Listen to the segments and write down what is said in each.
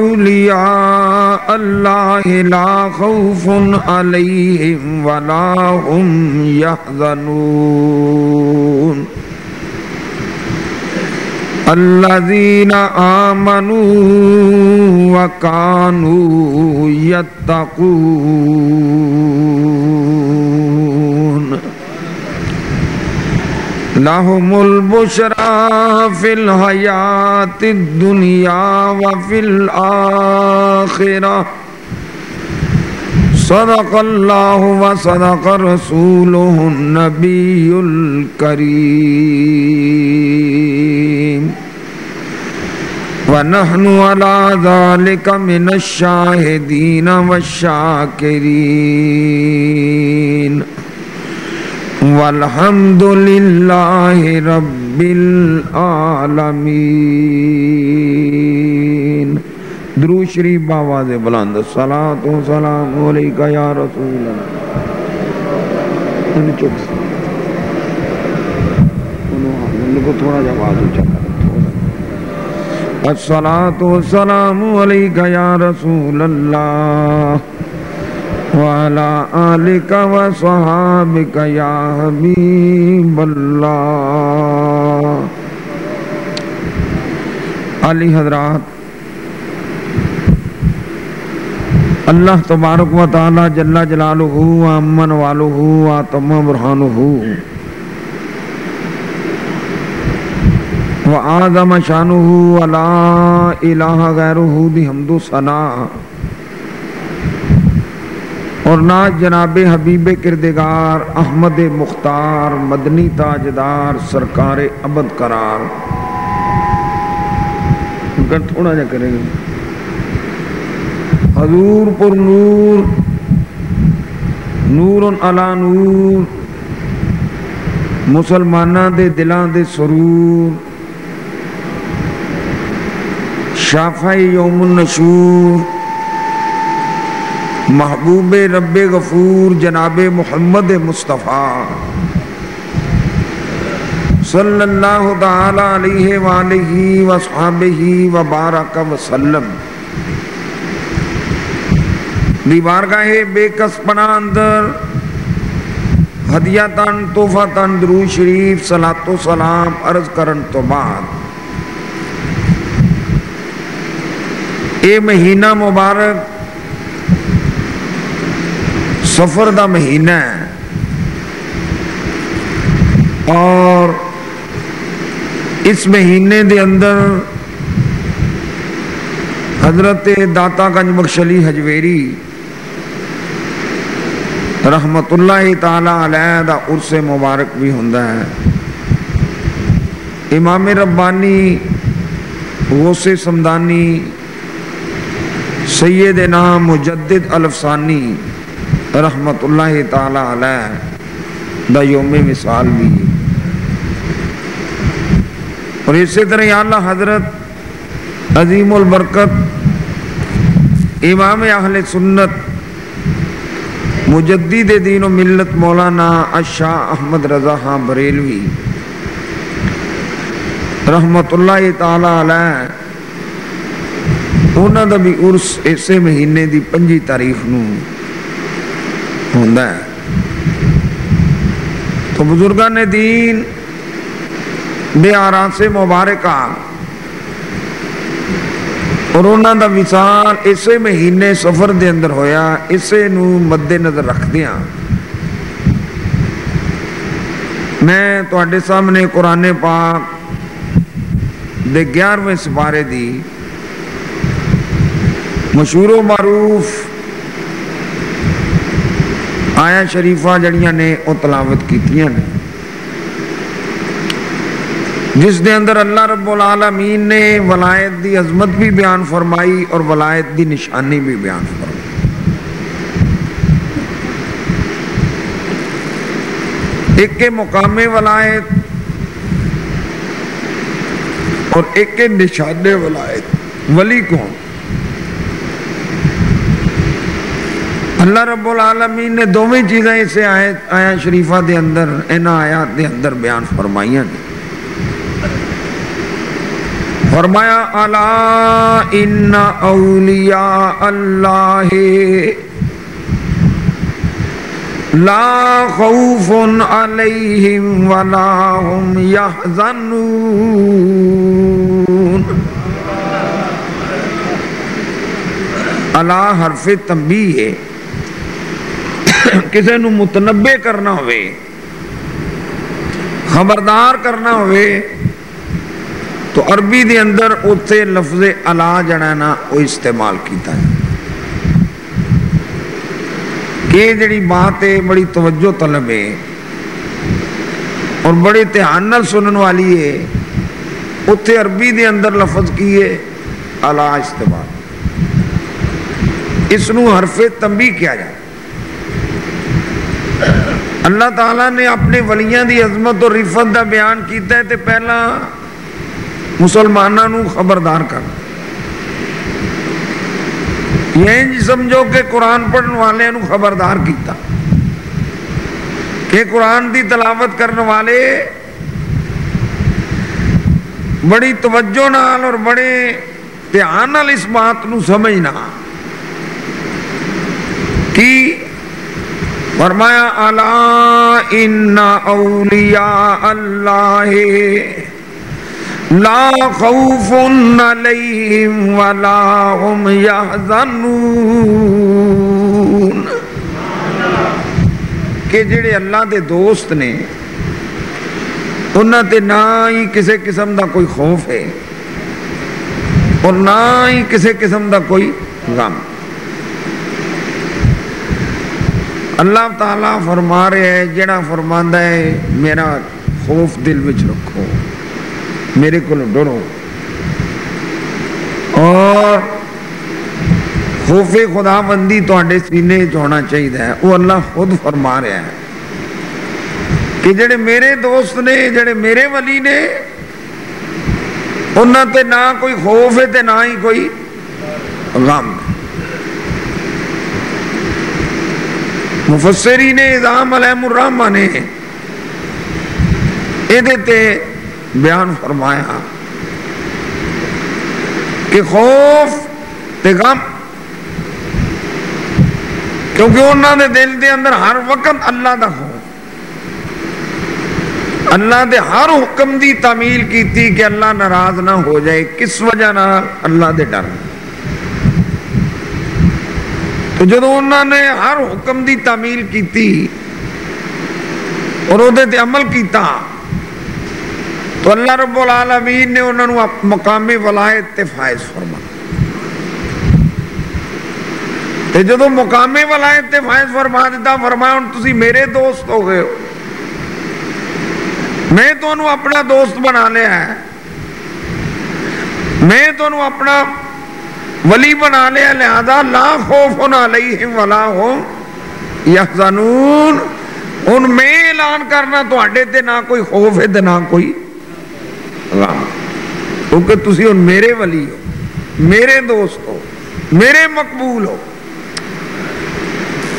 أولياء الله لا خوف عليهم ولا هم يحزنون الذين آمنوا وكانوا يتقون لهم البشرى في الحياة الدنيا وفي الآخرة صدق الله وصدق رسوله النبي الكريم ونحن على ذلك من الشاهدين والشاكرين والحمد لله رب العالمين درو شریف بابا دے بلند۔ صلاة و سلام علیکہ یا رسول اللہ۔ انہوں چک سے انہوں کو تھوڑا جا بازو چکا الصلاة والسلام عليك يا رسول الله وعلى آلك وصحابك يا حبيب الله علی حضرات، اللہ تبارک و تعالی جل جلالہ و امن والہ و تمام برہانہ۔ وآدم شانہ ولا الہ غیرہ دی حمد و ثنا اور نا جناب حبیب کردگار احمد مختار مدنی تاجدار سرکار ابد قرار۔ تھوڑا جا کرے گا۔ حضور پر نور نور علا نور مسلمانہ دے دلان دے سرور۔ شافعی یوم النشور محبوب رب غفور جناب محمد مصطفیٰ صلی اللہ تعالی علیہ وآلہ وصحابہ وبارک وسلم۔ دی بارگاہ بے کس پناہ اندر ہدیتاً توفاتاً درو شریف صلاة و سلام عرض کرن تو بعد۔ اے مہینہ مبارک سفر دا مہینہ ہے۔ اور اس مہینے دے اندر حضرت داتا گنج بخشلی حجویری رحمت اللہ تعالی علیہ دا عرص مبارک بھی ہوں ہے۔ امام ربانی غوث سمدانی سید نام مجدد الفسانی رحمت اللہ تعالی علیہ دا یوم مثال بھی۔ اور اسی طرح اللہ حضرت عظیم البرکت امام اہل سنت مجدد دین و ملت مولانا اشاہ احمد رضا خان بریلوی رحمت اللہ تعالی علیہ انہوں دا بھی عرس اسے مہینے دی پنجی تاریخ نو۔ ہوندہ ہے۔ تو بزرگان دین، بے آران سے مبارکہ اور انہوں دا وصال اسے مہینے سفر دے اندر ہویا، اسے نو مد نظر رکھ دیا میں تو سامنے قرآن پاک دے گیارویں سپارے دی مشہور و معروف آیا شریفہ جڑیاں نے او تلاوت کیتیاں نے؟ جس دے اندر اللہ رب العالمین نے ولایت دی عظمت بھی بیان فرمائی اور ولایت دی نشانی بھی بیان فرمائی۔ ایک کے مقام ولایت اور ایک کے نشان ولایت۔ ولی کون؟ اللہ رب العالمین نے دوویں چیزیں اسے آیت آیا شریفہ دے اندر اینا آیات دے اندر بیان فرمائیاں نے فرمایا، الا ان اولیاء اللہ لا خوف علیہم ولا هم يحزنون اللہ حرف تنبیہ ہے۔ کسی نو متنبع کرنا ہوئے، خبردار کرنا ہوئے، تو عربی دے اندر اتھے لفظ علا جڑانا وہ استعمال کیتا ہے۔ کہ جڑی بات ہے، بڑی توجہ طلب ہے، اور بڑی تہانل سنن والی ہے اتھے عربی دے اندر لفظ کی ہے، علا استعمال۔ اس نو حرف تنبی کیا جائے۔ اللہ تعالیٰ نے اپنے ولیاں دی عظمت اور رفت دا بیان کیتا ہے تے پہلا مسلمانوں نو خبردار کر۔ یہ جی سمجھو کہ قرآن پڑھن والے نو خبردار کیتا۔ کہ قرآن دی تلاوت کرنے والے بڑی توجہ نال اور بڑے دھیان نال اس بات نو سمجھنا۔ کی فرمایا، الا ان اولیاء اللہ لا خوف علیہم ولا هم يحزنون کہ جڑے اللہ دے دوست نے، انہاں تے نہ ہی کسے قسم دا کوئی خوف ہے اور نہ ہی کسے قسم دا کوئی غم۔ اللہ تعالیٰ فرما رہے ہیں جڑا فرماندا ہے، میرا خوف دل وچ رکھو، میرے کو ڈرو۔ اور خوف خدا بندی تے سینے ہونا چاہیے وہ اللہ خود فرما رہا ہے۔ کہ جڑے میرے دوست نے، جڑے میرے ولی نے انہوں تے نہ کوئی خوف ہے تے نہ ہی کوئی غم مفسری نے اظام علیہ الرحمہ نے یہ بیان فرمایا کہ خوف تے غم، کیونکہ انہوں نے دل دے اندر ہر وقت اللہ دا خوف، اللہ دے ہر حکم دی تعمیل کی کہ اللہ ناراض نہ ہو جائے، کس وجہ نہ اللہ دے ڈر۔ تو جدو انہوں نے ہر حکم دی تعمیل کی تھی اور وہ عمل کیتا تو اللہ رب العالمین نے انہوں نے مقامی ولایت تے فائز فرما تے جدو مقامی ولایت تے فائز فرما دیتا فرمایا ان تسی میرے دوست ہو گئے ہو میں تو انہوں اپنا دوست بنا لیا ہے میں تو انہوں اپنا ولی بنا لیا لہذا لا خوف علیہم ولا ہو یحزنون۔ ان میں اعلان کرنا تو اڈے تے نہ کوئی خوف ہے تے نہ کوئی غم۔ کیونکہ تسی ان میرے ولی ہو، میرے دوست ہو، میرے مقبول ہو۔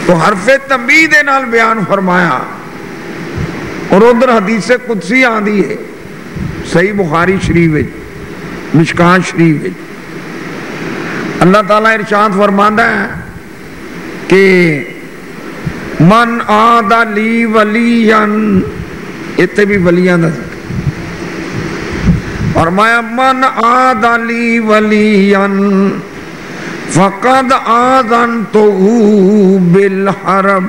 تو حرف تنبیہ دے نال بیان فرمایا۔ اور ادھر حدیث قدسی آندی ہے، صحیح بخاری شریف وچ مشکان شریف وچ اللہ تعالیٰ ارشاد فرماندہ ہے کہ من آدھا لی ولیان اتنے بھی ولیان دا فرمایا، من آدھا لی ولیان فقد آذن تو بالحرب۔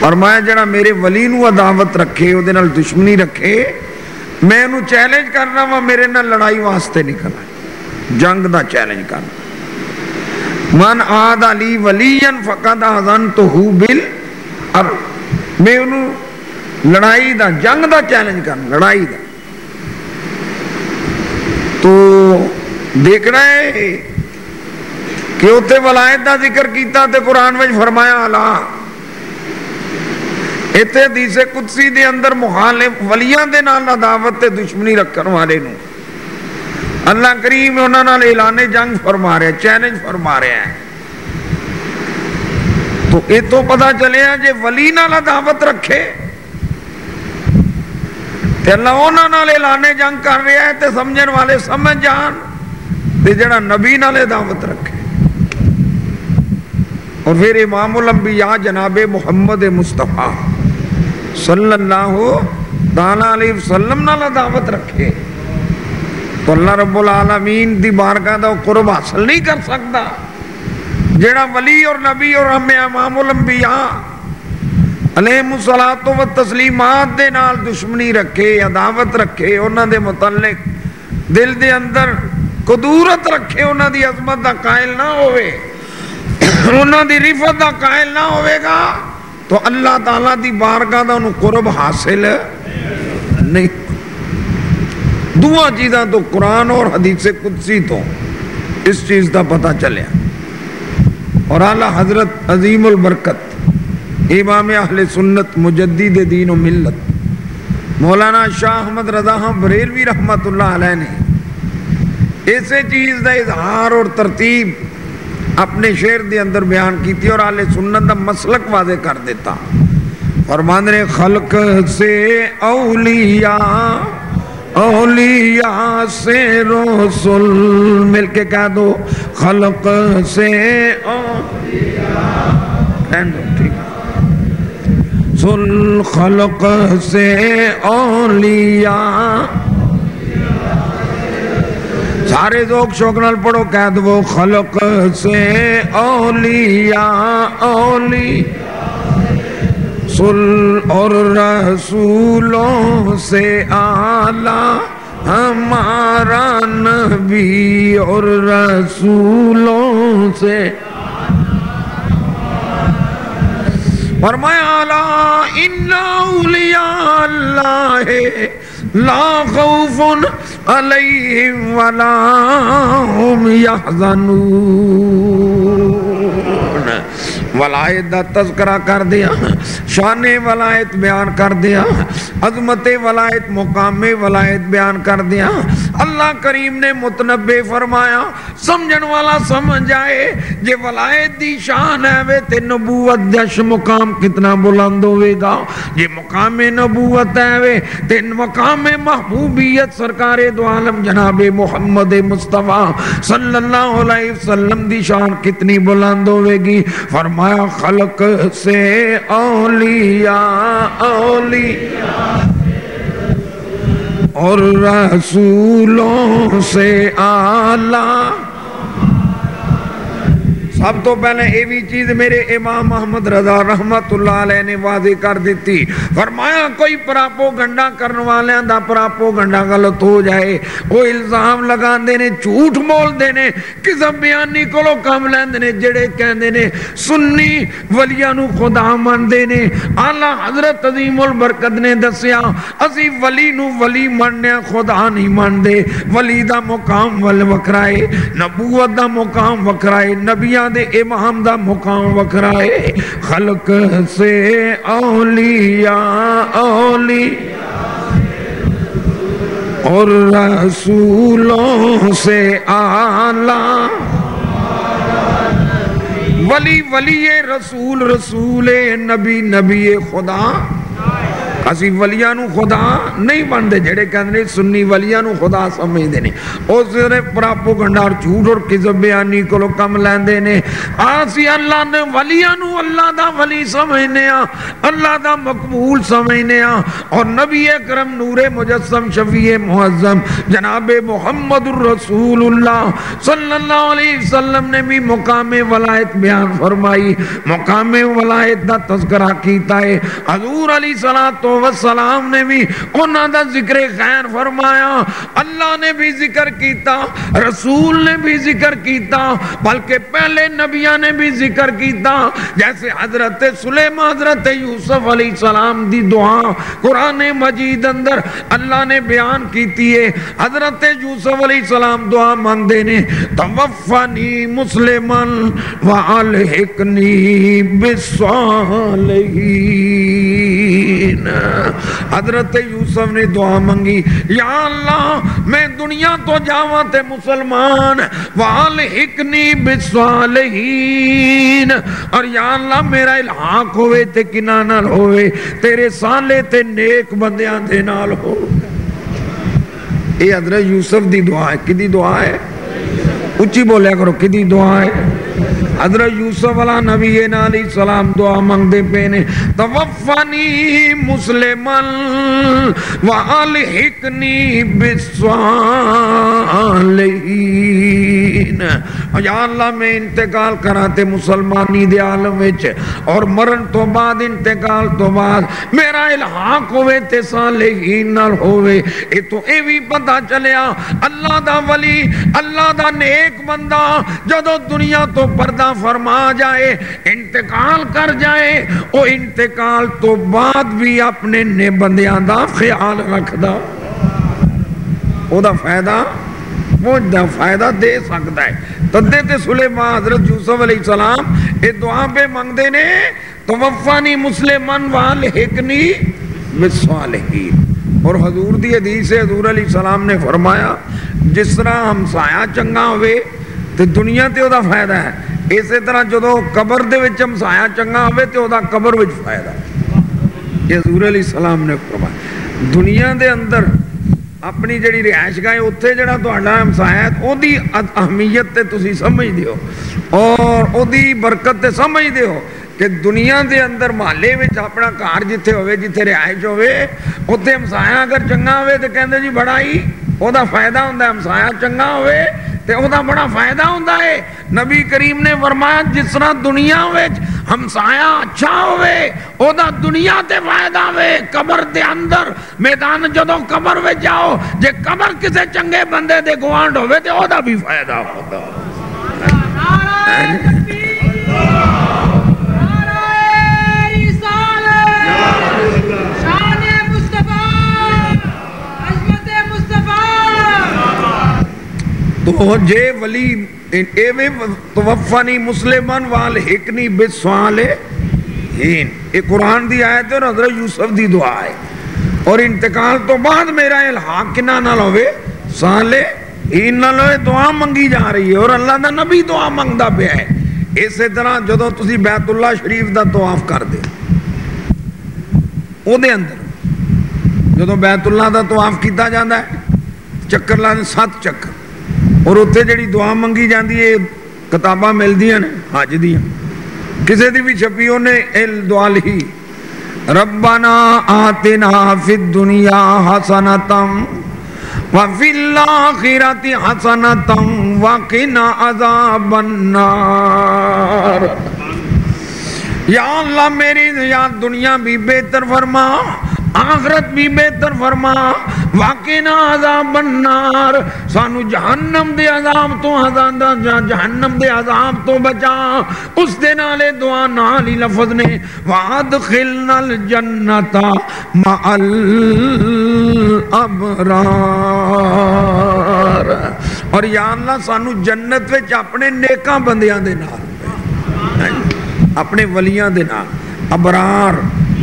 فرمایا، جڑا میرے ولی نو عداوت رکھے او دے دشمنی رکھے، میں انہوں چیلنج کرنا وا میرے نال لڑائی واسطے نکلا جنگ دا چیلنج کرنا من آد علی ولین فقد آذن تو بالحرب میں انہوں لڑائی دا، جنگ دا چیلنج کرنا لڑائی دا۔ تو دیکھنا ہے کہ اتنے ولایت دا ذکر کیتا تے قرآن میں فرمایا اللہ اتنے حدیث قدسی دے اندر مخالف ولیاں دے نال عداوت تے دشمنی رکھن والے نو اللہ کریم انہاں نال اعلان جنگ فرما رہا ہے چیلنج فرما رہا ہے تو یہ تو پتہ چلے جے ولی نال عداوت رکھے۔ تے اللہ انہاں نال اعلان جنگ کر رہا ہے تے سمجھن والے سمجھ جان تے جڑا نبی نال دعوت رکھے۔ اور پھر امام الانبیاء جناب محمد مصطفیٰ صلی اللہ تعالیٰ علیہ وسلم نال دعوت رکھے۔ تو اللہ رب العالمین دی بارگاہ دا قرب حاصل نہیں کر سکتا۔ جڑا ولی اور نبی اور ہمیں امام الانبیاء علیہ الصلوۃ و تسلیمات دے نال دشمنی رکھے، عداوت رکھے، انہاں دے متعلق دل دے اندر قدورت رکھے، انہاں دی عظمت دا قائل نہ ہوئے، انہاں دی رفت دا قائل نہ ہوئے گا، تو اللہ تعالیٰ دی بارگاہ دا انہوں قرب حاصل نہیں۔ دعا چیزاں تو قرآن اور حدیث قدسی تو اس چیز دا پتہ چلیا۔ اور اعلیٰ حضرت عظیم البرکت، امام اہل سنت، مجدد دین و ملت، مولانا شاہ احمد رضا بریلوی رحمت اللہ علیہ نے ایسے چیز دا اظہار اور ترتیب اپنے شعر دے اندر بیان کی تھی اور اہل سنت دا مسلک واضح کر دیتا۔ فرمان خلق سے اولیاء اولیاء سے رسول مل کے کہہ دو، خلق سے اولیاء۔ سل خلق سے اولیاء۔ سارے ذوق شوق نال پڑھو، کہہ دو، خلق سے اولیاء اولی سل اور رسولوں سے آلہ ہمارا نبی اور رسولوں سے فرمایا، لا، ان اولیاء اللہ لا خوف علیہم ولا هم يحزنون ولایت دا تذکرہ کر دیا شان ولایت بیان کر دیا، عظمت ولایت، مقام ولایت بیان کر دیا۔ اللہ کریم نے متنبع فرمایا، سمجھن والا سمجھ آئے جے ولایت دی شان ہے وے، تے نبوت دش مقام کتنا بلند ہوئے گا۔ جے مقام نبوت ہے وے، تے مقام محبوبیت سرکار دو عالم جناب محمد مصطفیٰ صلی اللہ علیہ وسلم دی شان کتنی بلند ہوئے گی۔ فرمایا خلق سے اولیاء اولیاء۔ اور رسولوں سے آلہ سب تو پہلے یہ بھی چیز میرے امام محمد رضا رحمت اللہ علیہ نے واضح کر دیتی۔ فرمایا، کوئی پراپو گنڈا کرنے والے دا پراپو گنڈا غلط ہو جائے۔ وہ الزام لگا دینے جھوٹ بول دینے کسا بیانی کو لو کام لین دینے جڑے کہن دینے سنی ولیانو خدا من دینے آلہ حضرت عظیم البرکت نے دسیا، اسی ولی نو ولی مننے خدا نہیں من دے ولی دا مقام ول وکرائے نبوت دا مقام وکرائے نبیان دے امام دا مقام وکرائے خلق سے اولیاء اولیاء۔ اور رسولوں سے آلہ ولی ولی رسول رسول نبی نبی خدا۔ اسی ولیاں نو خدا نہیں بندے جڑے کہندے سنی ولیاں نو خدا سمجھدے نے۔ او صرف پراپوگنڈا اور جھوٹ اور کذب بیانی کولو کم لیندے نے۔ اسی اللہ نے ولیاں نو اللہ دا ولی سمجھنے ہاں اللہ دا مقبول سمجھنے ہاں۔ اور نبی کرم نور مجسم شفیع معظم جناب محمد الرسول اللہ صلی اللہ علیہ وسلم نے بھی مقام ولایت بیان فرمائی۔ مقام ولایت دا تذکرہ کیتا ہے۔ حضور علیہ الصلوۃ والسلام نے بھی انہاں دا ذکر خیر فرمایا۔ اللہ نے بھی ذکر کیتا، رسول نے بھی ذکر کیتا، بلکہ پہلے نبیان نے بھی ذکر کیتا۔ جیسے حضرت سلیمان، حضرت یوسف علیہ السلام دی دعا قرآن مجید اندر اللہ نے بیان کیتی ہے۔ حضرت یوسف علیہ السلام دعا مانگ دینے توفنی مسلمن وعلحقنی بالصالحین۔ حضرت یوسف نے دعا منگی یا اللہ، میں دنیا تو جاواں تے مسلمان والحقنی بالصالحین۔ اور یا اللہ، میرا الحاق ہوئے تے کنا نال ہوئے، تیرے سالے تے نیک بندیاں دے نال ہو۔ اے حضرت یوسف دی دعا ہے، کدی دعا ہے؟ اچھی بولیا کرو، کدی دعا ہے؟ حضرت یوسف علیہ نبی علیہ السلام دعا مانگ دے پینے توفانی مسلمن والحقنی بالصالحین۔ یا اللہ میں انتقال کراتے مسلمانی دے عالم وچ، اور مرن تو بعد انتقال تو بعد میرا الحاق ہوئے تے صالحین نال ہوئے۔ اے تو اے بھی پتہ چلیا، اللہ دا ولی، اللہ دا نیک بندہ، جدو دنیا تو پردہ فرما جائے، انتقال کر جائے، او انتقال تو بعد بھی اپنے نے بندیاں دا خیال رکھ دا او دا فائدہ، وہ دا فائدہ دے سکتا ہے۔ تدے تے سلیمان حضرت یوسف علیہ السلام اے دعا پہ مانگ دے نے توفانی مسلمان وال والحقنی بالصالحین اور حضور دی حدیث حضور علیہ السلام نے فرمایا، جس طرح ہمسایا چنگا ہوئے تو دنیا تے او دا فائدہ ہے اسی طرح جدو قبر دے وچ ہمسایا چنگا ہوئے تے او دا قبر وچ فائدہ ہے یہ حضور علیہ السلام نے فرمایا دنیا دے اندر اپنی جڑی رہائش گاہ اتنے جڑا تہاڈا ہمسایا ہے او دی اہمیت تے تسی سمجھ دیو اور او دی برکت تے سمجھ دیو کہ دنیا دے اندر محلے وچ اپنا گھر جتھے ہوئے جتھے رہائش ہوئے اوتھے ہمسایا اگر چنگا ہوئے تے کہندے جی بڑا ہی او ہوندا ہے تے او دا بڑا فائدہ ہوندا ہے۔ نبی کریم نے فرمایا جس طرح دنیا وچ ہمسایا اچھا ہوئے او دا دنیا تے فائدہ ہوئے قبر دے اندر میدان جدو قبر وچ جاؤ جے قبر کسے چنگے بندے دے گوانڈ ہوئے تے او دا بھی فائدہ ہوتا تو جے ولی ایویں توفانی مسلمان والحقنی بالصالحین یہ قرآن دی آیت ہے اور حضرت یوسف دی دعا ہے۔ اور انتقال تو بعد میرا الحاق کنا نہ لوے صالحین نہ لوے دعا منگی جا رہی ہے اور اللہ دا نبی دعا منگدا پیا ہے۔ اسی طرح جدو تسی بیت اللہ شریف دا طواف کر دے او دے اندر جدو بیت اللہ دا طواف کیتا جاندا ہے، چکر لانے سات چکر۔ اور اتنے جڑی دعا منگی جاندی ہے کتاباں ملدیاں نے حج دیاں کسے دی بھی چھپی انہیں دعا لکھی ربنا آتنا فی الدنیا حسنتم وفی الاخرت حسنتا وقنا عذاب النار یا اللہ میری یا دنیا بھی بہتر فرما آخرت بھی بہتر فرما واقعنا عذاب النار سانو جہنم دے عذاب تو عذاب جہنم دے عذاب تو بچا۔ اس دے نالے دعا نالی لفظ نے وادخلنا الجنت مع الابرار اور یا اللہ سانو جنت وچ اپنے نیکاں بندیاں دے نال، اپنے ولیاں دے نال، ابرار،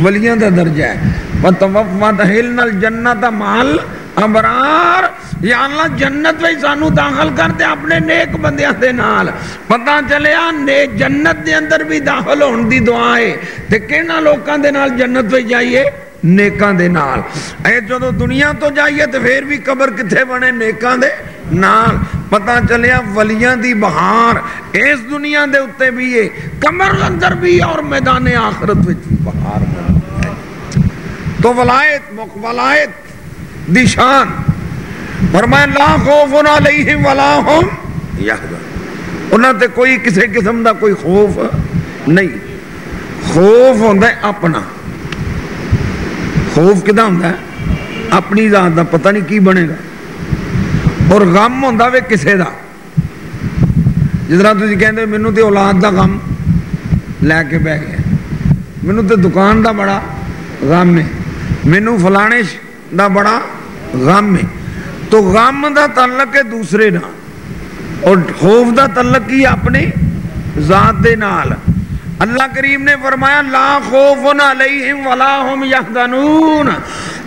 ولیاں دا درجہ ہے۔ وَتَوَفَّتْهِلْنَا الْجَنَّةَ مَعَلْ ابرار یا اللہ، جنت وی سانو داخل کر دے اپنے نیک بندیاں دے نال۔ پتہ چلیا نیک جنت دے اندر بھی داخل ہون دی دعا ہے۔ تے کہنا لوکاں دے نال جنت وی جائیے، نیکاں دے نال۔ اے جو دنیا تو جائیے تے پھر بھی قبر کتھے بنے؟ نیکاں دے نال۔ پتہ چلیا ولیاں دی بہار اس دنیا دے اتے بھی ہے۔ کمر اندر بھی اور میدان آخرت وچ بھی بہار بنے۔ تو ولایت مقبلایت دی شان فرمائے لا خوف علیہم ولا ہم یحزن۔ انہاں تے کوئی کسی قسم دا کوئی خوف نہیں۔ خوف ہوندا ہے اپنا۔ خوف کدا ہوندا ہے؟ اپنی ذات دا، پتہ نہیں کی بنے گا۔ اور غم ہوندا وے کسے دا۔ جس طرح تسی کہندے مینوں تے اولاد دا غم لے کے بہ گیا۔ مینوں تے دکان دا بڑا غم ہے۔ مینوں فلانے دا بڑا غم ہے۔ تو غم دا تعلق ہے دوسرے نال۔ اور خوف دا تعلق ہی اپنے ذات دے نال۔ اللہ کریم نے فرمایا، لا خوف علیہم ولا هم یحزنون۔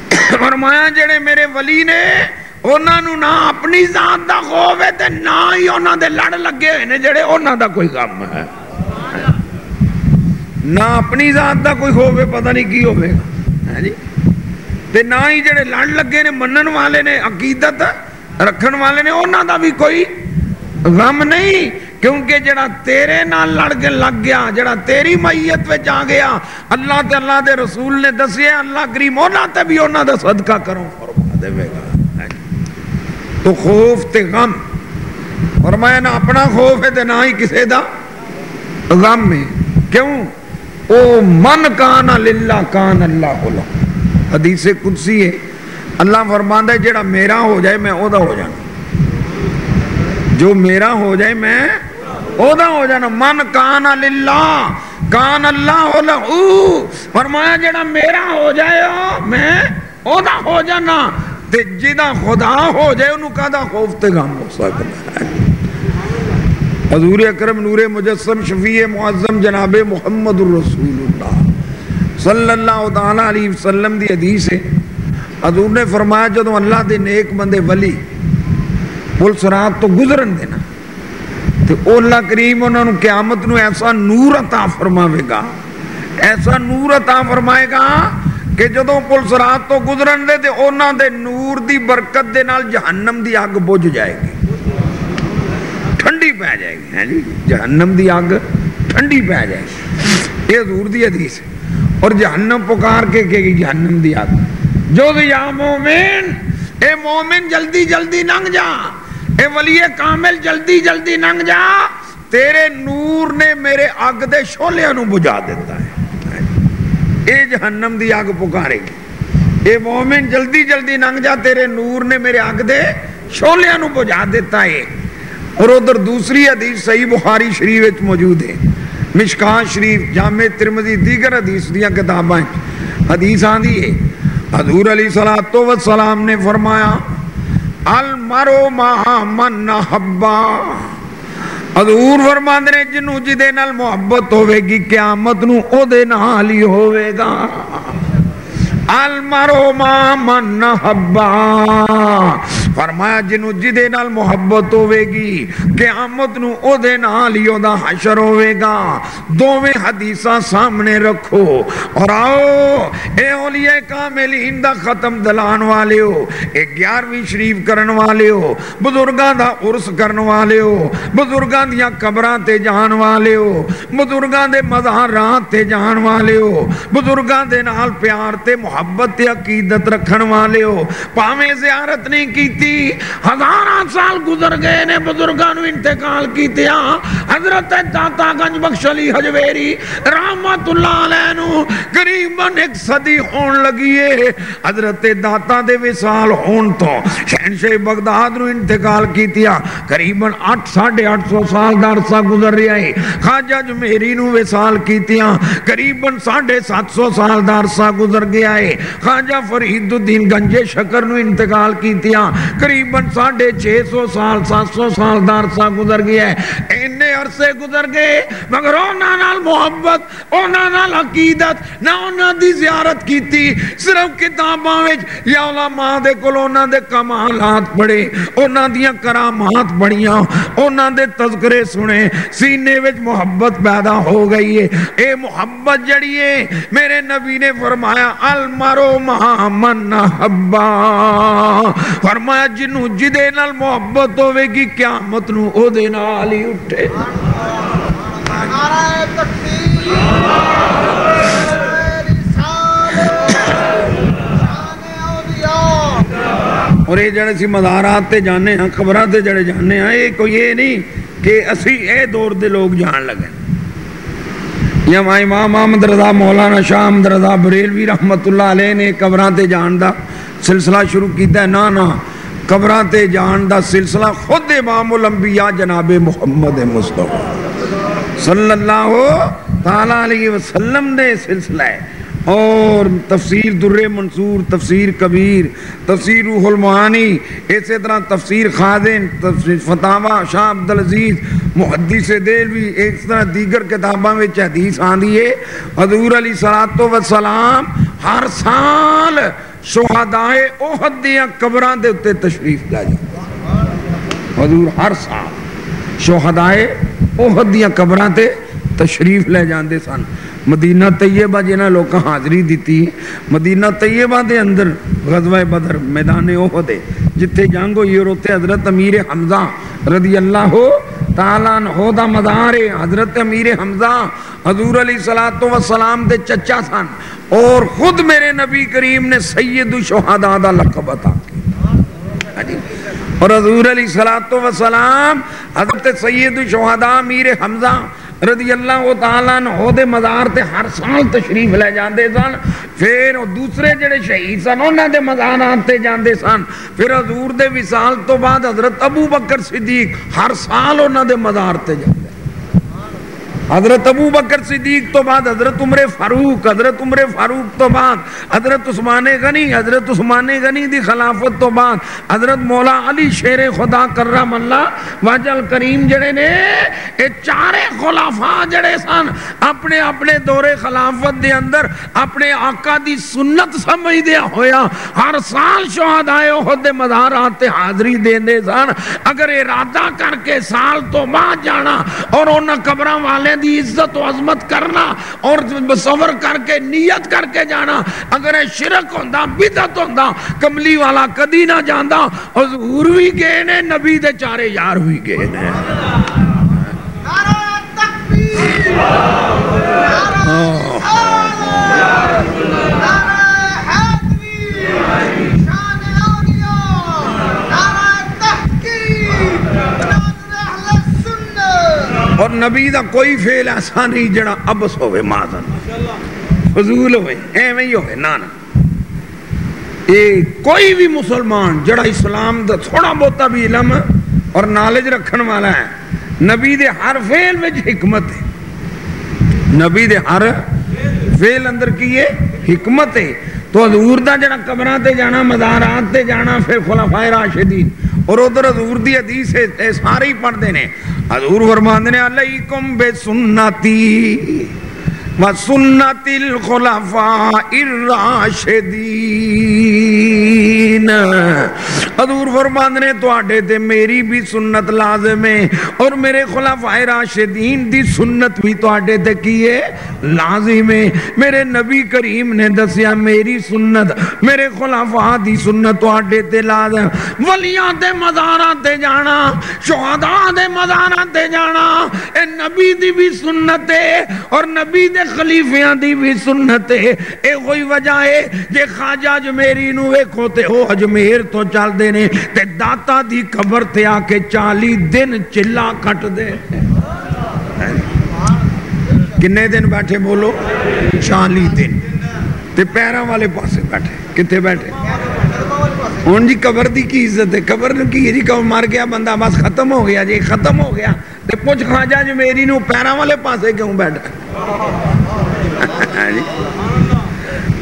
فرمایا، جڑے میرے ولی نے، انہاں نو نہ اپنی ذات دا خوف ہے تے نہ ہی انہاں دے لڑ لگے ہوئے نے جڑے انہاں دا کوئی غم ہے۔ نہ اپنی ذات دا کوئی خوف ہے، پتہ نہیں کی ہوے گا۔ ہے جی؟ تے نہ ہی جڑے لڑ لگے نے، منن والے نے، عقیدت رکھن والے نے، انہاں دا بھی کوئی غم نہیں۔ کیونکہ جڑا تیرے نال لڑ کے لگ گیا، جڑا تیری میت وچ آ گیا، اللہ تے اللہ دے رسول نے دسیا، اللہ کریم انہاں تے بھی انہاں دا صدقہ کرو فرما دے گا۔ ہاں جی۔ تو خوف تے غم۔ فرمایا نہ اپنا خوف ہے تے نہ ہی کسے دا غم ہے۔ کیوں؟ او من کان للہ کان اللہ لہ حدیث قدسی ہے۔ اللہ فرماندا ہے جڑا میرا ہو جائے میں او دا ہو جانا۔ جو میرا ہو جائے میں او دا ہو جانا۔ من کان للہ، کان اللہ لہو۔ فرمایا جڑا میرا ہو جائے، میں او دا ہو جانا۔ تے جدا خدا ہو جائے، انہوں کہا خوف تے غم ہو سکتا ہے۔ حضور اکرم نور مجسم شفیع معظم جناب محمد الرسول اللہ۔ صلی اللہ تعالی علیہ وسلم دی حدیث ہے۔ حضور نے فرمایا جدو اللہ دے نیک بندے ولی پل سرات تو گزرن دینا تو اللہ کریم انہوں نے قیامت نو ایسا نور عطا فرماوے گا۔ ایسا نور عطا فرمائے گا کہ جدو پل سرات تو گزرن دے، تے انہوں دے نور دی برکت دے نال جہنم دی آگ بوجھ جائے گی۔ ٹھنڈی پہ جائے گی ہاں جی جہنم دی آگ ٹھنڈی پہ جائے گی۔ یہ حضور دی حدیث ہے۔ اور جہنم پکار کے کہ جہنم دی آگ جو یا مومن، اے مومن جلدی جلدی ننگ جا۔ اے ولی کامل جلدی جلدی ننگ جا۔ تیرے نور نے میرے آگ دے شولیاں نو بجا دیتا ہے۔ اے جہنم دی آگ پکارے گی۔ اے مومن جلدی جلدی ننگ جا۔ تیرے نور نے میرے آگ دے شولیاں نو بجا دیتا ہے۔ اور ادھر دوسری حدیث صحیح بخاری شریف موجود ہے۔ مشکان شریف، جامع ترمزی دیگر حدیث دیا کتابیں حدیث آندھی ہے۔ حضور علیہ الصلوۃ والسلام نے فرمایا المرو ما من حبا۔ حضور فرماندے نے، جنوں جدے نال محبت ہوے گی، قیامت نو او دے نال ہی ہوے گا۔ المرو ما من حبا فرمایا جنو جدے نال محبت ہوے گی قیامت نو او دے نال ہی دا حشر ہوے گا دوویں حدیثاں سامنے رکھو۔ اور آؤ، اے اولیاء کاملین دا ختم دلان والے ہو اے گیارہویں شریف کرن والے ہو بزرگاں دا عرس کرن والے ہو بزرگاں دیاں قبراں تے جان والے ہو بزرگاں دے مزاراں تے جان والے ہو بزرگاں دے نال پیار تے محبت تے عقیدت رکھن والے ہو پاویں زیارت نہیں کیتی۔ ہزاراں سال گزر گئے نے بزرگاں نو انتقال کیتیا۔ حضرت داتا گنج بخش علی حجویری رحمت اللہ علیہ نو قریباً ایک صدی ہون لگی ہے۔ حضرت داتا دے وصال ہون تو شہنشاہ بغداد نو انتقال کیتیا۔ قریباً اٹھ ساڑھے اٹھ سو سال دا عرصہ گزر رہا ہے۔ خواجہ جمیری نو وصال کیتیا قریباً ساڑھے سات سو سال دا عرصہ گزر گیا ہے۔ گئے۔ خواجہ فرید الدین گنجے شکر نو انتقال کیتیا قریباً ساڑھے چھ سو سال، سات سو سال دا عرصہ گزر گیا ہے۔ اینے عرصے گزر گئے، مگر اونا نال محبت، اونا نال عقیدت، نہ اونا دی زیارت کیتی۔ صرف کتاباں وچ یا علماء دے کول اونا دے کمالات پڑھے اونا دیاں کرامات پڑھیاں اونا دے تذکرے سنے۔ سینے وچ محبت پیدا ہو گئی ہے۔ اے محبت جڑی ہے، میرے نبی نے فرمایا المرو مہا من حبا فرمایا جنو جدے نال محبت ہوئے گی قیامت نو او دے نال ہی اٹھے نعرہ تکبیر رسالت اور یہ جڑے سی مزارات تے جانے ہیں خبرات تے جڑے جانے ہیں یہ کوئی یہ نہیں کہ اسی اے دور دے لوگ جان لگے یا ماں امام احمد رضا، مولانا شاہ احمد رضا بریلوی رحمت اللہ علیہ نے قبران تے جان دا سلسلہ شروع کیتا ہے، نا نا قبران تے جان دا سلسلہ خود امام الانبیاء جناب محمد مصطفیٰ صلی اللہ تعالیٰ علیہ وسلم نے سلسلہ ہے۔ اور تفسیر در منصور، تفسیر کبیر، تفسیر روح المعانی، اسی طرح تفسیر خادن تفسیر فتاوہ شاہ عبدالعزیز، محدث دلوی ایک طرح دیگر کتاباں میں حدیث آندی ہے۔ حضور علی صلاۃ وسلام ہر سال شہدائے احد دیاں قبراں دے اتے تشریف لا جاتے حضور ہر سال شہدائے احد دیاں قبراں تے تشریف لے جاندے سن۔ مدینہ طیبہ جنہ لوکاں حاضری دیتی مدینہ طیبہ دے اندر غزوہ بدر میدان احد ہے جتھے جنگ ہوئی اور اتنے حضرت امیر حمزہ رضی اللہ تعالیٰ عنہ دا مدار ہے۔ حضرت امیر حمزہ حضور علیہ الصلوۃ والسلام دے چچا سن۔ اور خود میرے نبی کریم نے سید الشہداء دا لقب عطا کیا۔ ہاں جی۔ اور حضور علیہ الصلوۃ والسلام حضرت سید الشہداء امیر حمزہ رضی اللہ تعالیٰ عنہ دے مزار تے ہر سال تشریف لے جاندے سن، پھر دوسرے جڑے شہید سن، انہاں دے مزارات تے جاندے سن۔ پھر حضور دے وصال تو بعد حضرت ابو بکر صدیق ہر سال انہاں دے مزار تے جاندے۔ حضرت ابو بکر صدیق تو بعد حضرت عمر فاروق، حضرت عمر فاروق تو بعد، حضرت عثمان غنی، حضرت عثمان غنی دی خلافت تو بعد، حضرت مولا علی شیر خدا کرم اللہ واجل کریم جڑے نے، اے چارے خلافہ جڑے سن، اپنے اپنے دور خلافت دے اندر، اپنے آقا دی سنت سمجھ دیا ہویا، ہر سال شہدائے احد دے مزارات تے حاضری دیندے سن، اگر ارادہ کر کے سال تو بعد جانا اور انہاں قبراں والے دی عزت و عظمت کرنا اور بصور کر کے نیت کر کے جانا۔ اگر شرک ہوندا بدعت ہوندا کملی والا کدی نہ جاندا حضور بھی گئے نے نبی دے چارے یار بھی گئے نے۔ نعرہ تکبیر۔ نعرہ اور نبی دا کوئی فعل ایسا نہیں جڑا ابس ہوئے، مازن۔ فضول ہوئے، ایویں ہی ہوئے نا نا اے کوئی بھی مسلمان جڑا اسلام دا تھوڑا بہتا بھی علم اور نالج رکھن والا ہے، نبی دے ہر فعل وچ حکمت ہے۔ نبی دے ہر فعل اندر کی ہے؟ حکمت ہے۔ تو حضور دا جڑا قبراں تے جانا مزارات تے جانا، پھر خلفائے راشدین۔ اور ادھر حضور دی حدیث ہے سارے ہی پڑھتے نے حضور فرماندے نے علیکم بے سنتی و سنت الخلفاء الراشدین حضور فرماندے نے تواڈے تے میری بھی سنت لازم ہے اور میرے خلفاء راشدین دی سنت بھی تواڈے تے کی ہے؟ لازم ہے۔ میرے نبی کریم نے دسیا میری سنت، میرے خلفاء دی سنت تواڈے تے لازم۔ ولیاں دے مزاراں تے جانا، شہداء دے مزاراں تے جانا۔ اے نبی دی بھی سنت ہے اور نبی دے خلیفیاں دی بھی سنت ہے۔ اے کوئی وجہ ہے جے خواجہ اجمیری نو ویکھو تے او اجمیر تو چل دے نے تے داتا دی قبر تے آ کے چالی دن چلا کٹ دے کنے دن بیٹھے بولو؟ چالی دن۔ تے پیروں والے پاسے بیٹھے۔ کتے بیٹھے؟ ہوں جی قبر دی کی عزت ہے؟ قبر کی جی؟ قبر مر گیا بندہ، بس ختم ہو گیا جی ختم ہو گیا۔ تے پوچھ خواجہ جو میری نو پیروں والے پاسے کیوں بیٹھا؟ ہاں جی۔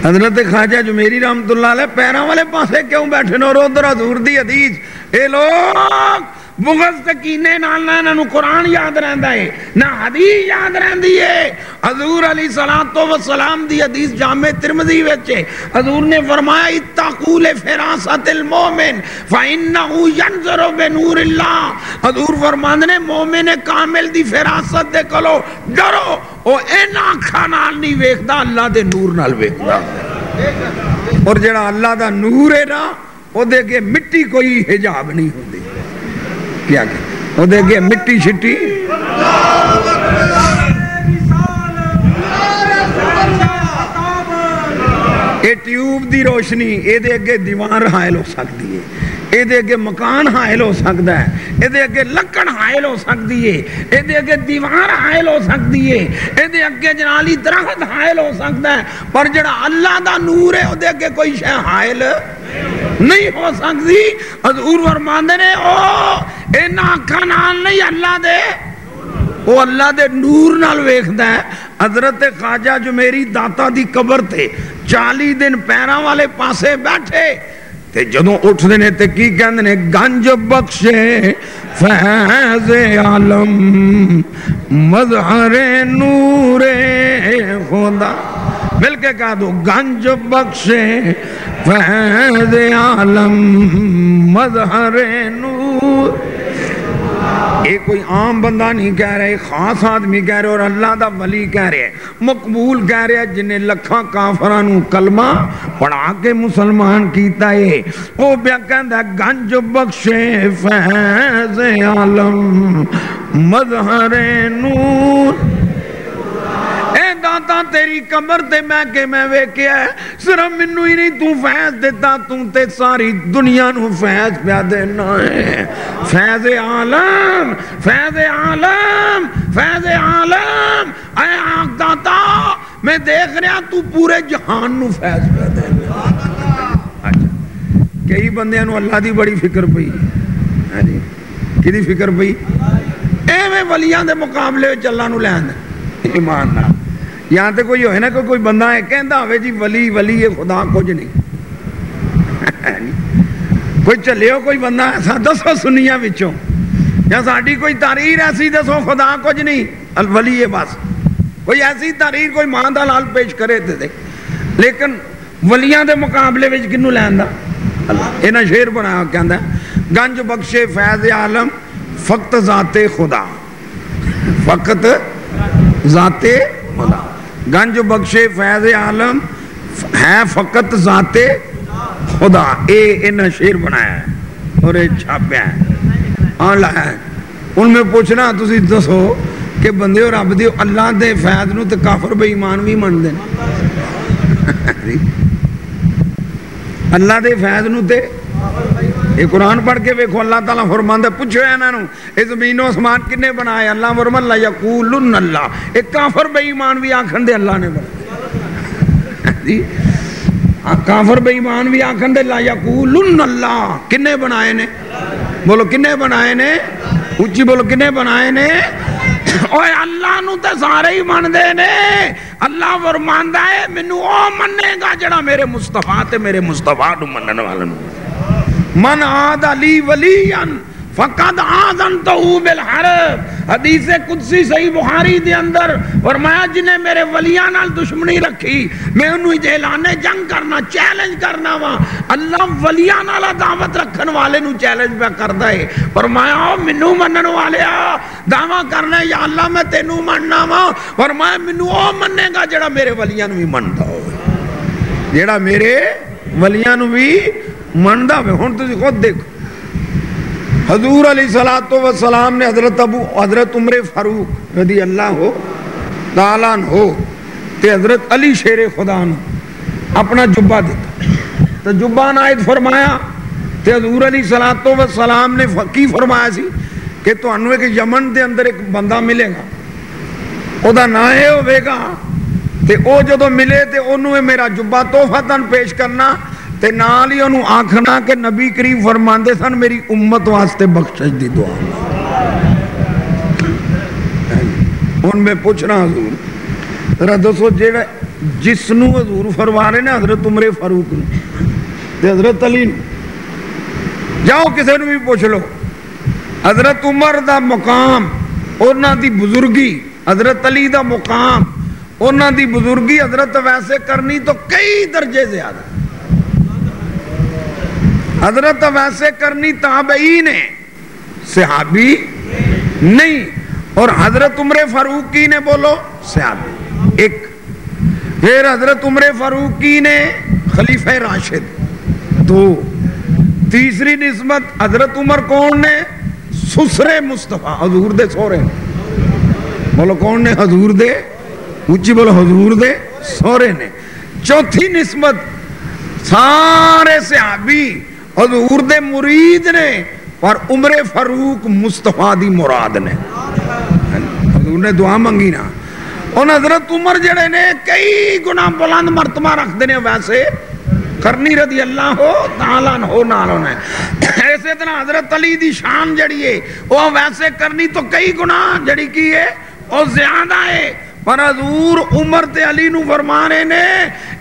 حضرت خواجہ جو میری رحمت اللہ علیہ پیروں والے پاسے کیوں بیٹھے نو رو در حضور دی حدیث۔ اے لوگ بغض تکینے نال نہ انہاں نو قرآن یاد رہندا ہے، نہ حدیث یاد رہندی ہے۔ حضور علی صلوات و سلام دی حدیث جامع ترمذی وچ ہے۔ حضور نے فرمایا اتقوا لفراست المؤمن فانه ينظر بنور اللہ۔ حضور فرماندے نے، مومن کامل دی فراست دے کولو ڈرو۔ او اینا اکھاں نال نہیں ویکھدا، اللہ دے نور نال ویکھدا۔ اور جڑا اللہ دا نور ہے نا او دے کے مٹی کوئی حجاب نہیں ہوندی۔ کیا کہ وہ دے مٹی شٹی اے ٹیوب دی روشنی، اے دے اگے دیوار حائل ہو سکتی ہے۔ اے دے اگے مکان حائل ہو سکتا ہے۔ اے دے اگے لکڑ حائل ہو سکتی ہے۔ اے دے اگے دیوار حائل ہو سکتی ہے۔ اے دے اگے جنالی درخت حائل ہو سکتا ہے۔ پر جڑا اللہ دا نور ہے، او دے اگے کوئی شے حائل نہیں ہو سکتی۔ حضور فرماندے نے، او، اینا اکھاں نال نہیں، اللہ دے۔ وہ اللہ دے نور نال ویکھدا ہے۔ حضرت خواجہ جو میری داتا دی قبر تے چالی دن پیراں والے پاسے بیٹھے۔ تے جدوں اٹھ نے تے کی کہندے نے، گنج بخشے، فیض عالم، مظہر نور خدا۔ مل کے کہا دو، گنج بخشے، فیض عالم، مظہر نور۔ یہ کوئی عام بندہ نہیں کہہ رہے خاص آدمی کہہ رہے اور اللہ دا ولی کہہ رہے مقبول کہہ رہے جنہیں لکھاں کافرانو کلمہ پڑھا کے مسلمان کیتا ہے۔ وہ بیا کہندہ گنج بخشے، فیض عالم، مظہر نور۔ تیری قبر تے میں کہ میں ویکھیا ہے؟ صرف منو ہی نہیں، تو فیض دیتا، تو تے ساری دنیا نو فیض پیا دینا ہے۔ فیض عالم فیض عالم فیض عالم۔ اے آنکھ داتا، میں دیکھ رہا تو پورے جہان نو فیض پیا دینا۔ اچھا کئی بندیاں نو اللہ دی بڑی فکر پئی۔ ہاں جی کی فکر پئی؟ ایویں ولیاں دے مقابلے وچ اللہ نو لین ایمان نال۔ یہاں تے کوئی ہوئے نا کوئی کوئی بندہ ہے، کہندا ہوئے جی ولی ولی ہے، خدا کچھ نہیں۔ کوئی چلیو کوئی بندہ ایسا دسو سنیاں وچوں۔ یا ساڈی کوئی تحریر ایسی دسو، خدا کچھ نہیں۔ الولی ہے بس۔ کوئی ایسی تحریر کوئی ماں دا لال پیش کرے تے دے۔ لیکن ولیاں دے مقابلے وچ کنو لین دا؟ اللہ۔ انہاں شعر بنایا کہندا گنج بخشے فیض عالم، فقط ذات خدا۔ فقط ذات خدا۔ گنج بخشے فیض عالم، ہے فقط ذات خدا۔ اے انہاں شعر بنایا ہے اور اے چھاپیا ہے۔ آن لایا ہے۔ ان میں پوچھنا، تسی دسو کہ بندے اور رب دے اللہ دے فیض نو تے کافر بے ایمان بھی من دے اللہ دے فیض نو تے یہ قرآن پڑھ کے ویکھو اللہ تعالیٰ فرماندا پوچھو انہاں نو، اے زمین و آسمان کنے بنائے؟ اللہ فرمان لا یقولن اللہ۔ ایک کافر بے ایمان بھی آکھن دے اللہ نے بنایا جی؟ ہاں، کافر بے ایمان بھی آکھن دے، لا یقولن اللہ۔ کنے بنائے نے؟ بولو کنے بنائے نے؟ اونچی بولو کنے بنائے نے؟ اوے اللہ نو تے سارے ہی من دے نے۔ اللہ فرماندا ہے، مینوں او مننے گا جڑا میرے مصطفیٰ تے میرے مصطفیٰ نو منن والا نو من عاد علی ولیان فقد آذنتہو بالحرب. حدیث قدسی صحیح بخاری دے اندر فرمایا جنہیں میرے ولیاں نال دشمنی رکھی، میں انہوں اعلان جنگ کرنا چیلنج کرنا وا اللہ ولیاں نال دعوت رکھن والے نو چیلنج پہ کردا ہے۔ فرمایا او منو منن والے آ، دعویٰ کرنا یا اللہ میں تینوں مننا وا فرمایا منو او مننے گا جڑا میرے ولیاں نو بھی مندا ہوئے۔ جڑا میرے ولیاں نو بھی منڈا میں، ہوں تھی خود دیکھ۔ حضور علیہ سلاۃ وسلام نے حضرت ابو، حضرت عمر فاروق رضی اللہ ہو دالان ہو، تے حضرت علی شیر خدا نے اپنا جبہ دیتا تو جبہ نائد فرمایا، تے حضور علیہ سلاۃ وسلام نے کی فرمایا سی کہ تو انوے کے یمن دے اندر ایک بندہ ملے گا۔ وہ نا یہ ہوئے گا تے او جدو ملے، تے انوے میرا جبہ توفہ تن پیش کرنا۔ تے نال ہی انہوں آنکھنا کہ نبی کریم فرماندے سن میری امت واسطے بخشش دی دعا۔ ان میں پوچھنا حضور، ذرا دسو جیڑا جس نو حضور فرما رہے نا حضرت عمر فاروق نے تے حضرت علی نے جاؤ کسے نو بھی پوچھ لو۔ حضرت عمر دا مقام، انہاں دی بزرگی، حضرت علی دا مقام، انہاں دی بزرگی حضرت ویسے کرنی تو کئی درجے زیادہ۔ حضرت ویسے کرنی تابعی نے صحابی؟ نہیں۔ اور حضرت عمر فاروقی نے بولو، صحابی۔ ایک۔ پھر حضرت عمر فاروقی نے خلیفہ راشد۔ دو۔ تیسری نسبت حضرت عمر کون نے؟ سسرے مصطفیٰ۔ حضور دے سورے۔ بولو کون نے؟ حضور دے۔ اونچی بولو، حضور دے سورے نے۔ چوتھی نسبت سارے صحابی۔ حضور دے مرید نے اور عمر فاروق مصطفیٰ دی مراد نے۔ حضور نے دعا منگی نا۔ اور حضرت عمر جڑے نے، کئی گناہ بلند مرتبہ رکھ دینے ویسے کرنی رضی اللہ ہو، تعالیٰ ہو نال ہونا ہے ایسے طرح حضرت علی دی شان جڑیے وہ ویسے کرنی تو کئی گناہ جڑی کیے اور زیادہ ہے۔ پر حضور عمر تے علی نو فرمانے نے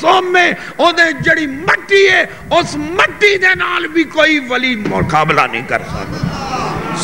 سومے اودے جڑی مٹی ہے، اس مٹی دے نال بھی کوئی ولی مقابلہ نہیں کر سکتا۔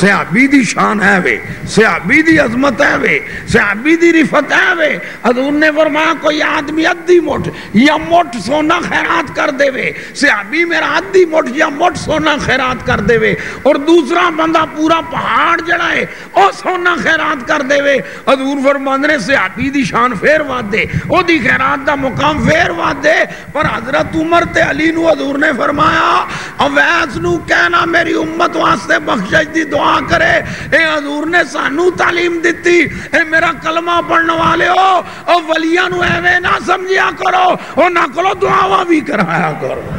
صحابی دی شان ہے وے صحابی دی عظمت ہے وے صحابی دی رفت ہے وے۔ حضور نے فرمایا، کوئی آدمی ادھی موٹ یا موٹ سونا خیرات کر دے وے۔ صحابی میرا ادھی موٹ یا موٹ سونا خیرات کر دے وے۔ اور دوسرا بندہ پورا پہاڑ جڑا ہے، او سونا خیرات کر دے وے۔ حضور فرماندے نے صحابی دی شان فیر واد دے۔ او دی خیرات دا مقام فیر واد دے۔ پر حضرت عمر تے علی نو حضور نے فرمایا، اویس نو کہنا میری امت واسطے بخشش دی دعا کرے۔ اے حضور نے سانو تعلیم دیتی اے میرا کلمہ پڑھن والے ہو، او ولیاں نو ایویں نہ سمجھیا کرو او نہ کلو دعاواں بھی کرایا کرو۔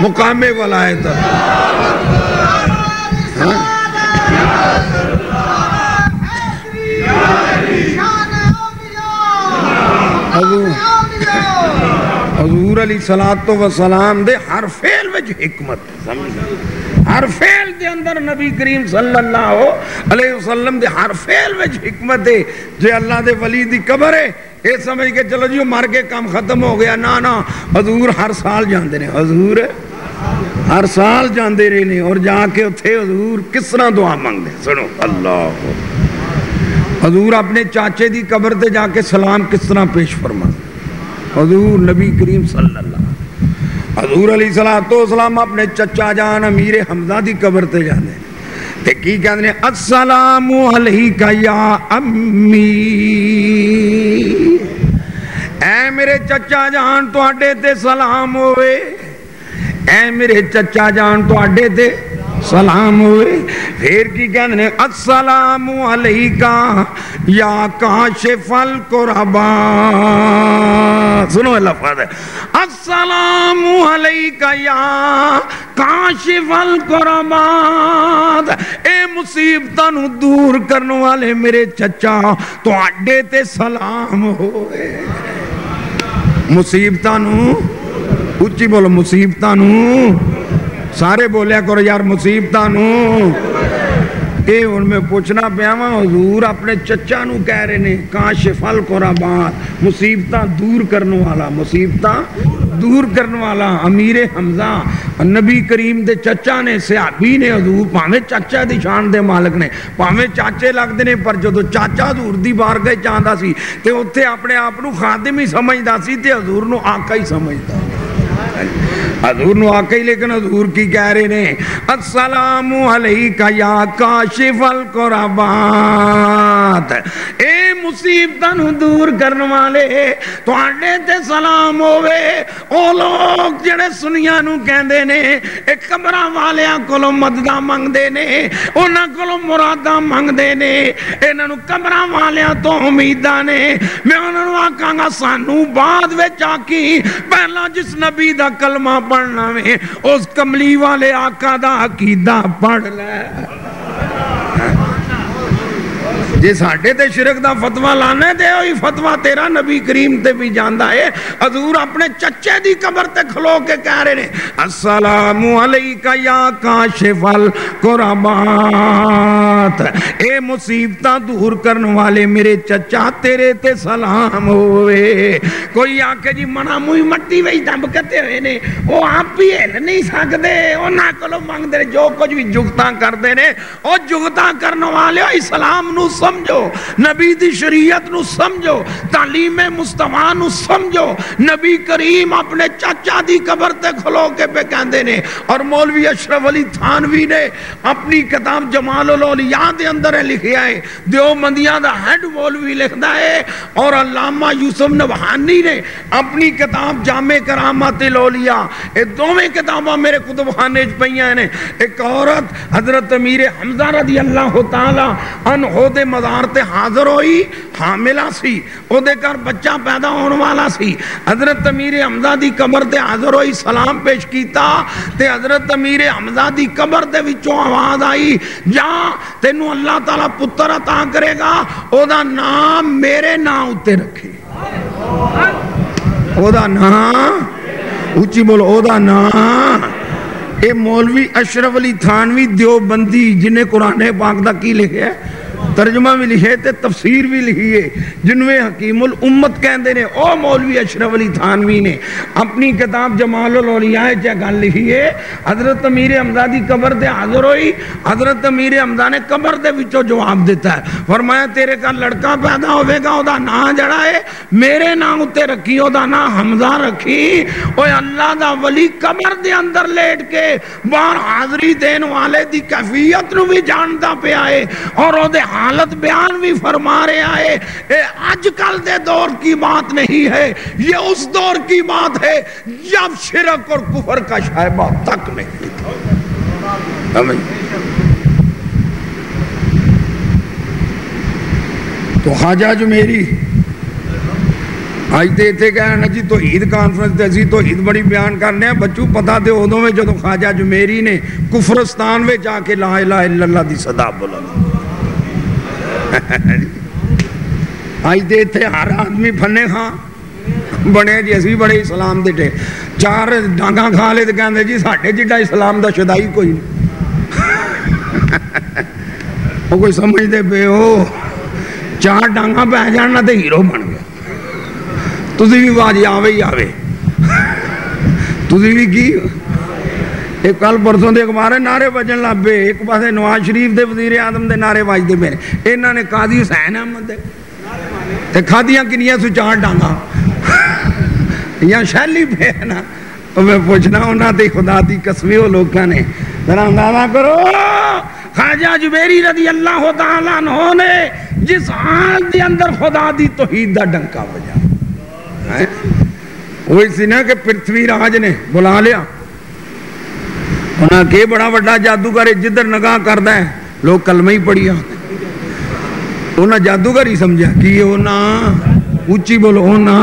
مقام ولایت۔ حضور حضور علی صلات و سلام دے ہر فیل وچ حکمت۔ سمجھ ہر فیل دے اندر نبی کریم صلی اللہ علیہ وسلم دے ہر فیل وچ حکمت ہے۔ جے اللہ دے ولی دی قبر ہے اے سمجھ کے چلو جی مر کے کام ختم ہو گیا۔ نا نا حضور ہر سال جاندے نے حضور ہر سال جاندے رہے نے۔ اور جا کے اتھے حضور کس طرح دعا مانگے سنو، اللہ۔ حضور اپنے چاچے دی قبر تے جا کے سلام کس طرح پیش فرما حضور نبی کریم صلی اللہ حضور علیہ السلام تو اسلام اپنے چچا جان امیر حمزہ دی قبر تے جاندے تے کی کہندے نے السلام علیک یا امی۔ اے میرے چچا جان تو تواڈے تے سلام ہوئے۔ اے میرے چچا جان تو تواڈے تے سلام ہوئے۔ پھر جی کی کہنے ہیں السلام علیکہ، یا کاشف القربا سنو اللہ فرد ہے۔ السلام علیکہ، یا کاشف القربا اے مصیبتاں نو دور کرنے والے میرے چچا تو اڈے تے سلام ہوئے۔ مصیبتاں نو اچھی بولو مصیبتاں نو سارے بولیا کرو یار مصیبت نو۔ اے میں پوچھنا پیا وا، حضور اپنے چچا نو کہہ رہے نے کاشفل کورا بات مصیبتاں دور کرنے والا، مصیبتاں دور کرنے والا۔ امیر حمزہ، نبی کریم دے چچا نے، سیابی نے، حضور پاویں چاچا دی شان دے مالک نے۔ پاویں چاچے لگتے ہیں پر جدو چاچا حضور دی بارگاہ چاہندا سی، تے اتنے اپنے آپ نو خادم ہی سمجھتا سی، تے حضور نو آقا ہی سمجھدا۔ حضور نو آکے لیکن حضور کی کہہ رہے نے، السلام علیکہ یا کاشف القربات اے مصیبتاں نو دور کرن والے، تواڈے تے سلام ہوے او لوگ جڑے سنیاں نو کہندے نے، اے قبراں والیاں کولوں مدداں منگدے نے، انہاں کولوں مراداں منگدے نے۔ انہاں نو قبراں والیاں تو امیداں نے۔ میں انہاں نو آکھاں گا، سانو بعد وچ آکی پہلا جس نبی دا کلمہ پڑھنا میں اس کملی والے آقا دا عقیدہ پڑھ لے۔ جی ساڈے تے شرک دا فتوا لانے دے ہوئی فتوا تیرا نبی کریم تے بھی جاندا ہے۔ حضور اپنے چچے دی قبر تے کھلو کے کہہ رہے ہیں السلام علیکہ یا کاشف القربات اے مصیبتاں دور کرن والے میرے چچا، تیرے تے سلام ہوئے۔ کوئی آکے جی منا موئی مٹی وہی دب کتے ہوئے نے، وہ آپ ہی ہل نہیں سکتے وہ نہ کلو مانگ دے جو کچھ بھی جگتاں کر دے نے، وہ جگتاں کرنے والے اسلام نو سمجھو، نبی دی شریعت نو سمجھو، تعلیم مصطفیٰ نو سمجھو، نبی کریم اپنے چاچا دی قبر تے کھلو کے پہ کہندے نے، اور مولوی اشرف علی تھانوی نے اپنی کتاب جمال الاولیاء دے اندر ہے لکھیا ہے۔ دیو مندیاں دا ہیڈ مولوی لکھدا ہے، اور علامہ یوسف نبہانی نے اپنی کتاب جامع کرامات الاولیاء اے دوویں کتاباں میرے کتب خانے وچ پئیاں نے۔ ایک عورت حضرت امیر حمزہ رضی اللہ تعالی عنہ دے مزار تے حاضر ہوئی، حاملہ سی او دے کر بچہ پیدا ہونے والا سی۔ حضرت امیر حمزہ دی قبر تے حاضر ہوئی، سلام پیش کیتا۔ تے حضرت امیر حمزہ دی قبر دے وچوں آواز آئی، جا تینو اللہ تعالی پتر عطا کرے گا او دا نام میرے نام اتے رکھے۔ او دا نام اچھی بولو او دا نام۔ اے مولوی اشرف علی تھانوی دیوبندی، جنہیں قرآن ترجمہ بھی لکھے تے تفسیر بھی لکھی ہے۔ جنوے حکیم الامت کہندے نے، او مولوی اشرف علی تھانوی نے، اپنی کتاب جمال الاولیاء چا گل لکھی ہے، حضرت امیر حمزہ دی قبر دے حاضر ہوئی، حضرت امیر حمزہ نے قبر دے وچوں جواب دیتا ہے۔ فرمایا، تیرے کا لڑکا پیدا ہوے گا او دا نام جڑا ہے، میرے نام اتے رکھی، او دا نام حمزہ رکھی۔ اوے اللہ دا ولی قبر دے اندر لیٹ کے باہر حاضری دین والے دی کیفیت نو بھی جاندا پیا ہے اور او دے حالت بیان بھی فرما رہے آئے اے، آج کل دے دور کی بات نہیں ہے۔ یہ اس دور کی بات ہے جب شرک اور کفر کا شائبہ تک نہیں۔ تھا تو خواجہ جو میری آج تے تے کہنا جی تو عید کانفرنس تے اسی تو عید بڑی بیان کرنے ہیں۔ بچوں، پتا دے ادوں میں جدو خواجہ جو میری نے کفرستان میں جا کے لا الہ الا اللہ آج دے تھے ہر آدمی پھنے کھاں بنے جی اسی بڑے اسلام دے ٹھے چار ڈانگاں کھا لے تو کہندے جی ساٹھے جڑا اسلام دا شدائی کوئی نہیں وہ کوئی سمجھ دے بے ہو چار ڈانگاں پہ جاننا تے ہیرو بن گیا تسی بھی باجی آوے ہی آوے تسی بھی کی ایک کل پرسوں دے اخبار نعرے بجن لبے ایک پاسے نواز شریف دے وزیر اعظم دے نعرے بجتے میرے انہوں نے قاضی حسین احمد دے تے کھادیاں کنیاں سو چار ڈانگا یا شیلی پہ ہے نا میں پوچھنا انہاں تے خدا دی قسمی ہو لوگاں نے ذرا اندازہ کرو خواجہ جبیری رضی اللہ تعالیٰ عنہ نے جس حال دے اندر خدا دی توحید دا ڈنکا بجا وہی سی نا کہ پرتھوی راج نے بلا لیا انہاں کہ بڑا بڑا جادوگر ہے جدھر نگاہ کردا ہے لوگ کلمہ ہی پڑھی آتے انہاں جادوگر ہی سمجھا کہ وہ نا اچھی بولو وہ نا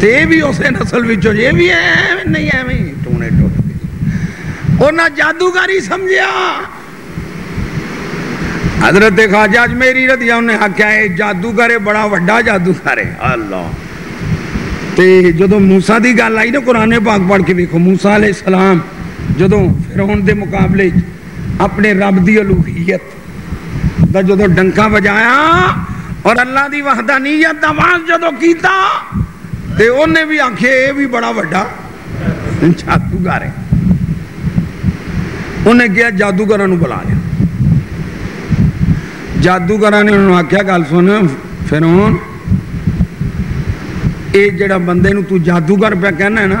تے بھی اسے نسل وچوں یہ بھی ہے نہیں ہے میں ٹونے ٹوٹ انہاں جادوگر ہی سمجھا حضرت خواجہ میری رضی انہیں آکھیا ہے جادوگر ہے بڑا بڑا جادوگر ہے اللہ تے جدو موسیٰ دی گل آئی نا قرآن پاک پڑھ کے دیکھو موسیٰ علیہ السلام جدو فرعون دے مقابلے اپنے رب دی الوہیت دا جدو ڈنکا بجایا اور اللہ دی وحدانیت دا آواز جدو کیتا تے انہیں بھی آنکھے اے بھی بڑا بڑا جادوگر ہے۔ انہیں کیا جادوگرانو بلا لیا۔ جادوگراں نے انہوں آکھیا گل سن فرعون، اے جڑا بندے نو تو جادوگر پہ کہنا ہے نا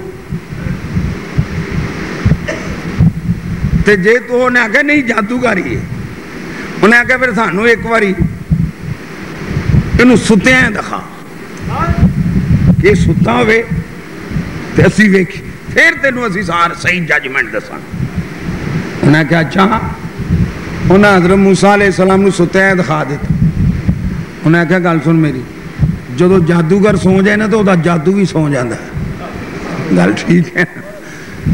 تے جے تو انہیں آگے نہیں جادوگر انہیں آگے پھر سنو ایک باری انہوں ستے ہیں دکھا کہ ستا ہوئے تے اسی دیکھیے پھر تے انہوں اسی سار سی ججمنٹ دساں آخیا چاہاں انہیں ادرم موسیٰ علیہ السلام انہوں ستے ہیں ستیاں دیتا انہیں آخیا گال سن میری جو جدو جادوگر سو جائے نا تو جادو بھی سو جانا ہے گل ٹھیک ہے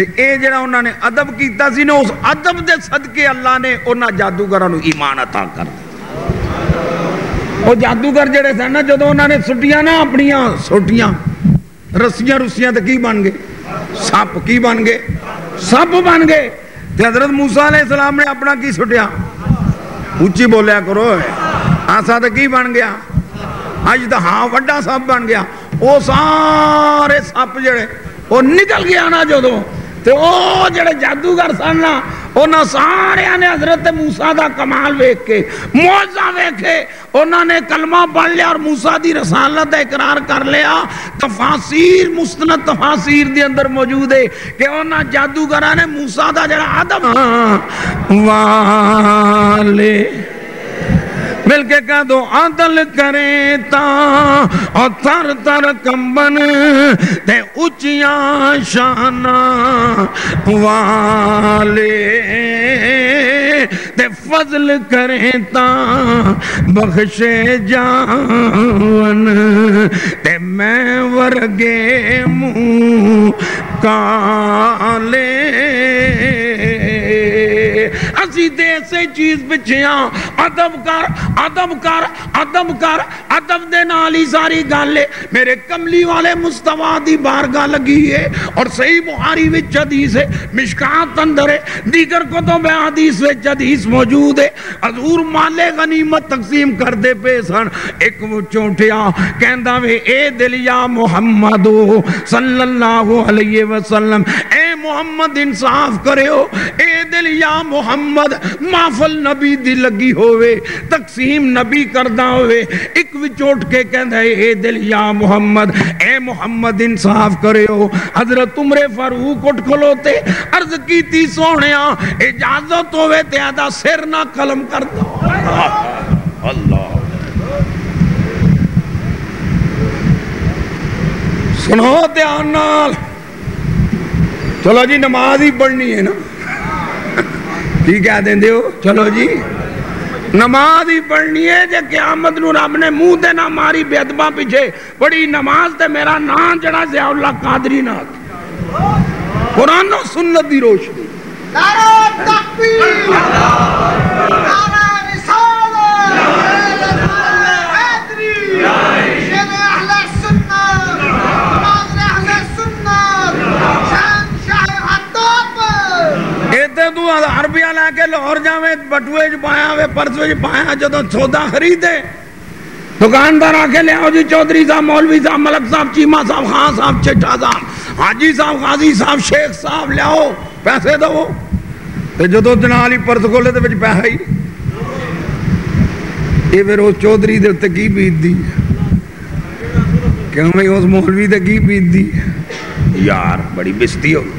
تے اے جڑا انہوں نے ادب کیتا سی نے اس ادب دے صدقے اللہ نے انہاں جادوگراں ایمان عطا کر دیا۔ جادوگر جڑے سن نا، جدوں انہاں نے سٹیاں نا، اپنیاں سٹیاں، رسیاں رسیاں تے کی بن گئے؟ سپ کی بن گئے؟ سپ بن گئے۔ تے حضرت موسی علیہ السلام نے اپنا کی سٹیا؟ اچھی بولیا کرو، آسا تو کی بن گیا؟ اج تا ہاں وڈا سپ بن گیا۔ وہ سارے سپ جڑے، وہ نکل گیا نا جدو تے او جڑے جادوگر سن نا، انہاں سارے نے حضرت موسی دا کمال ویکھ کے، معجزہ ویکھے انہاں نے کلمہ پڑھ لیا اور موسی دی رسالت اقرار کر لیا۔ تفاسیر، مستند تفاسیر دے اندر موجود ہے کہ انہاں جادوگراں نے موسی دا جڑا ادب ہاں، والے مل کے کہا دو عدل کرے تا اور تر تر کمبن تے اچیاں شانا والے تے فضل کرے تا بخشے جان تے میں ورگے منہ کالے سی دے ایسے چیز بچیاں عدب کر عدب کر عدب کر عدب دے نالی ساری گالے میرے کملی والے مصطفیٰ دی بارگاہ لگی ہے اور صحیح بہاری وچ حدیث ہے، مشکات اندر ہے۔ دیگر کو تو بے حدیث وچ حدیث موجود ہے۔ حضور مالے غنیمت تقسیم کر دے پے سن۔ ایک چونٹیا کہندا وے، اے دل یا محمد، صلی اللہ علیہ وسلم، اے محمد انصاف کرے ہو اے دل یا محمد بعد معفل نبی دی لگی ہوئے تقسیم نبی کردہ ہوئے ایک وچوٹ کے کہندہ ہے، اے دل یا محمد، اے محمد انصاف کرے ہو حضرت عمر فاروق اٹھ کھلوتے، عرض کی تی سوڑیاں اجازت ہوئے تیادہ سر نہ قلم کردہ۔ اللہ سنو دھیان نال۔ چلو جی نماز ہی پڑھنی ہے نا۔ کی کیا دیں دیو؟ چلو جی۔ نماز ہی پڑھنی ہے جے قیامت نو رب نے منہ تے نہ ماری، بے ادبا پیچھے۔ پڑھی نماز تے میرا نام جڑا ضیاء اللہ قادری نات قرآن و سنت دی روشنی۔ نعرہ تکبیر تے تو ہزار روپیہ لے کے لاہور جاویں، بٹوے چ پایا وے پرسوں چ پایا جدوں سودا خریدے۔ دکاندار آ کے لیا جی چودھری صاحب، مولوی صاحب، ملک صاحب، چیما صاحب، خان صاحب چٹھا صاحب، حاجی صاحب، غازی صاحب، شیخ صاحب لیاؤ پیسے دو۔ تے جدوں جناح علی پرس کھولے تے وچ پیسہ ہی۔ اے پھر اس چودھری دے اتنے کی بیت دی کیوں بھائی اس مولوی تے کی بیت دی یار، بڑی بستی ہوگی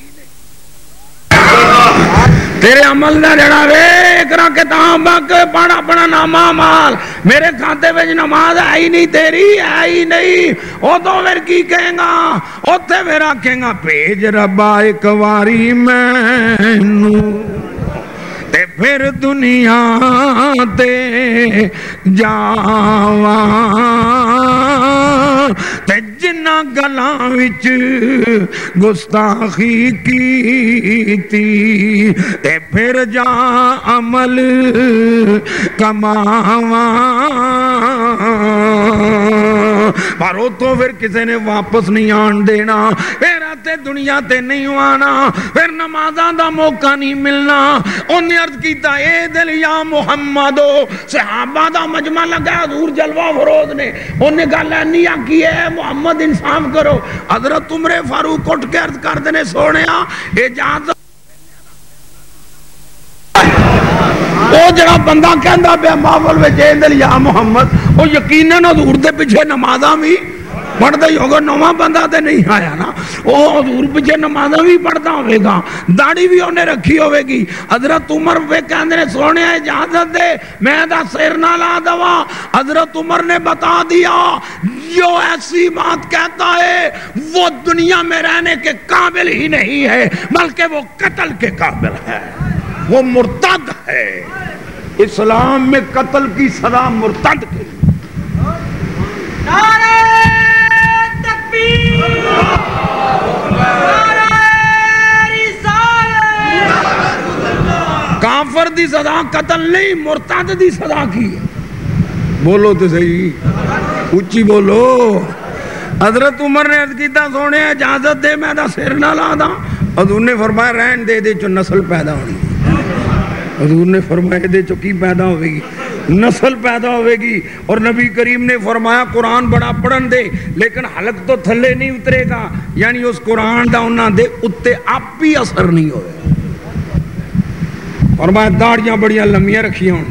تیرے عمل دا جڑا ویک رکھ بک پڑھ اپنا ناما مال۔ میرے کھاتے وچ نماز آئی نہیں تیری، آئی نہیں۔ او تو پھر کی کہیں گا؟ او تے پھر آکھیں گا پیج ربا ایک واری میں نو تے پھر دنیا تے جاواں۔ تے جنا گلاں وچ گستاخی کیتی تے پھر جا عمل کماواں۔ پر اتوں پھر کسی نے واپس نہیں آن دینا۔ پھر آتے دنیا تے نہیں آنا۔ پھر نمازاں دا موقع نہیں ملنا۔ انہیں عرض کیتا، اے دل یا محمد محمدو صحابہ دا مجمع لگا، حضور جلوہ فروض نے۔ انہیں کہا لینیا کی ہے محمد انصاف کرو۔ حضرت عمر فاروق اٹھ کے عرض کر دینے سونے اجازت وہ جڑا بندہ کہندا پیا ماحول وچ ایندے یا محمد او یقینا حضور دے پیچھے نمازاں بھی پڑھتا ہی ہوگا، نواں بندہ تے نہیں آیا نا۔ وہ حضور پیچھے نمازاں بھی پڑھتا ہوئے گا، داڑھی بھی انہیں رکھی ہوئے گی۔ حضرت عمر پہ کہندے نے، سونے اجازت دے، میں دا سر نہ لا دوا۔ حضرت عمر نے بتا دیا جو ایسی بات کہتا ہے، وہ دنیا میں رہنے کے قابل ہی نہیں ہے، بلکہ وہ قتل کے قابل ہے۔ وہ مرتد ہے۔ اسلام میں قتل کی سزا مرتد کے کافر دی سزا قتل نہیں مرتد دی سزا کی بولو تو صحیح اچھی بولو۔ حضرت عمر نے عرض کیتا سونے اجازت دے میں دا سر نہ لا دا۔ حضور نے فرمایا رہن دے دے چو نسل پیدا ہونی۔ ہے حضور نے فرمایا دے چکی پیدا ہوئے گی؟ نسل پیدا ہوئے گی۔ اور نبی کریم نے فرمایا، قرآن بڑا پڑھن دے، لیکن حلق تو تھلے نہیں اترے گا۔ یعنی اس قرآن دا انہاں دے اتے آپ بھی اثر نہیں ہوئے۔ فرمایا، داڑیاں بڑیاں لمیاں رکھیاں ہوں۔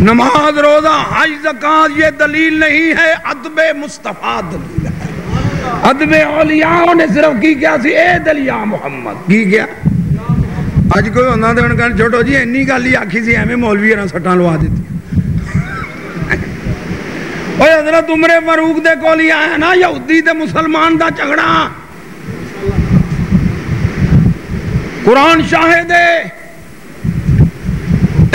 نماز روزہ، حج زکات یہ دلیل نہیں ہے، ادب مصطفیٰ دلیل ہے۔ ادب اولیاء نے صرف کی کیا سی؟ اے دلیا محمد۔ کی کیا؟ اج کوئی ہونا تو انہوں نے چھوٹو جی اینی گل ہی آکھی سی، ایویں مولوی نے سٹاں لوا دیتی اوے حضرت عمر فاروق دے کول ہی آیا نا، یہودی تے مسلمان دا جھگڑا۔ قرآن شاہد ہے۔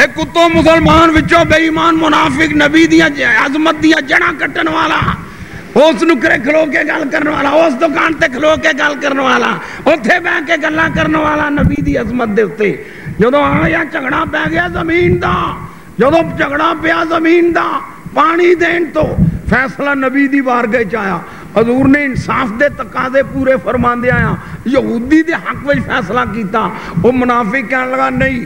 اے کتو مسلمان وچوں بے ایمان منافق نبی دیاں عظمت دیاں جڑا کٹن والا، اس نکرے کھلو کے گل کرنے والا او اس دکان تے کھلو کے گل کرنے والا او تھے بہ کے گلہ کرنے والا نبی دی عظمت دے ہوتے اوتے۔ جدوں آیا چگڑا پہ گیا زمین دا جو جدوں جھگڑا پیا زمین دا، پانی دین تو فیصلہ نبی دی بار گئے آیا۔ حضور نے انصاف دے تقاضے پورے فرماندے آیا۔ یہودی دے حق وچ فیصلہ کیتا۔ او منافق کہنے لگا، نہیں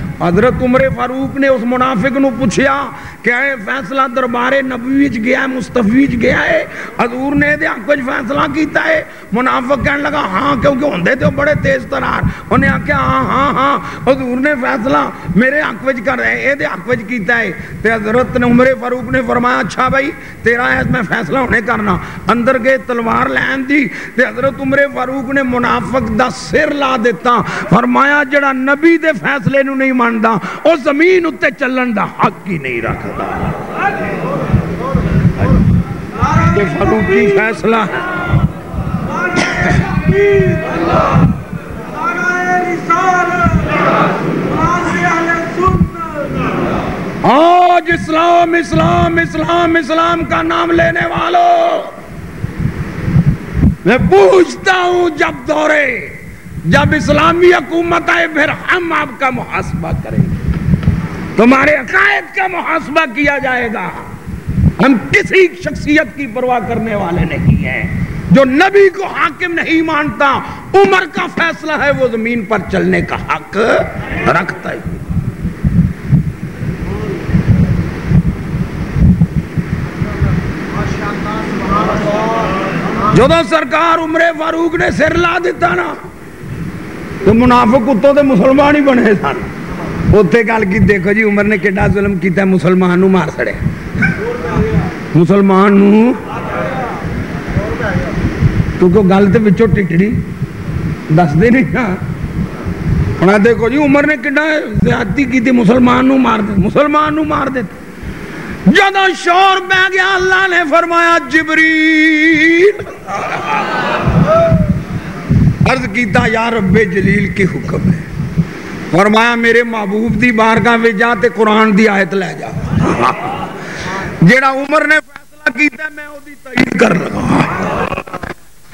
حضرت عمر فاروق نے اس منافق نو پوچھیا کہ اے فیصلہ دربار نبوی وچ گیا ہے، مصطفی وچ گیا ہے؟ حضور نے دے حق وچ فیصلہ کیتا ہے؟ منافق کہنے لگا ہاں کیونکہ ہوندے تے بڑے تیز ترار۔ انہیں آکھیا ہاں ہاں ہاں حضور نے فیصلہ میرے حق وچ کر رہے اے دے حق وچ کیتا ہے۔ تے حضرت نے عمر فاروق نے فرمایا اچھا بھائی، تیرا ہے، میں فیصلہ ہونے کرنا۔ اندر گئے، تلوار لین دی۔ تے حضرت عمر فاروق نے منافق دا سر لا دیتا۔ فرمایا، جڑا نبی دے فیصلے نو نہیں مان ماندا او زمین اتے چلن دا حق ہی نہیں رکھدا۔ کہ فاروقی فیصلہ۔ ہے آج اسلام اسلام اسلام اسلام کا نام لینے والوں، میں پوچھتا ہوں جب دورے جب اسلامی حکومت آئے، پھر ہم آپ کا محاسبہ کریں گے۔ تمہارے عقائد کا محاسبہ کیا جائے گا۔ ہم کسی شخصیت کی پرواہ کرنے والے نہیں ہیں۔ جو نبی کو حاکم نہیں مانتا، عمر کا فیصلہ ہے، وہ زمین پر چلنے کا حق رکھتا ہی جدو سرکار عمر فاروق نے سر لا دیتا نا تو منافق کتوں دے مسلمان ہی بنے سن۔ اتنے گل کی، دیکھو جی عمر نے کیڈا ظلم کیتا ہے، مسلمان نو مار سڑے مسلمان نو۔ کیونکہ گل تو بچوں ٹٹڑی۔ دستے نہیں ہاں۔ ہوں دیکھو جی عمر نے کڈا زیادتی کی تھی مسلمان نو مار دے، مسلمان نو مار دیتے جدو شور پہ گیا، اللہ نے فرمایا، جبریل۔ عرض کیتا، یا رب جلیل کی حکم ہے۔ فرمایا، میرے محبوب دی بارگاہ میں جا تے قرآن دی آیت لے جا۔ جیڑا عمر نے فیصلہ کیتا، میں او دی تائید کر لگا ہاں۔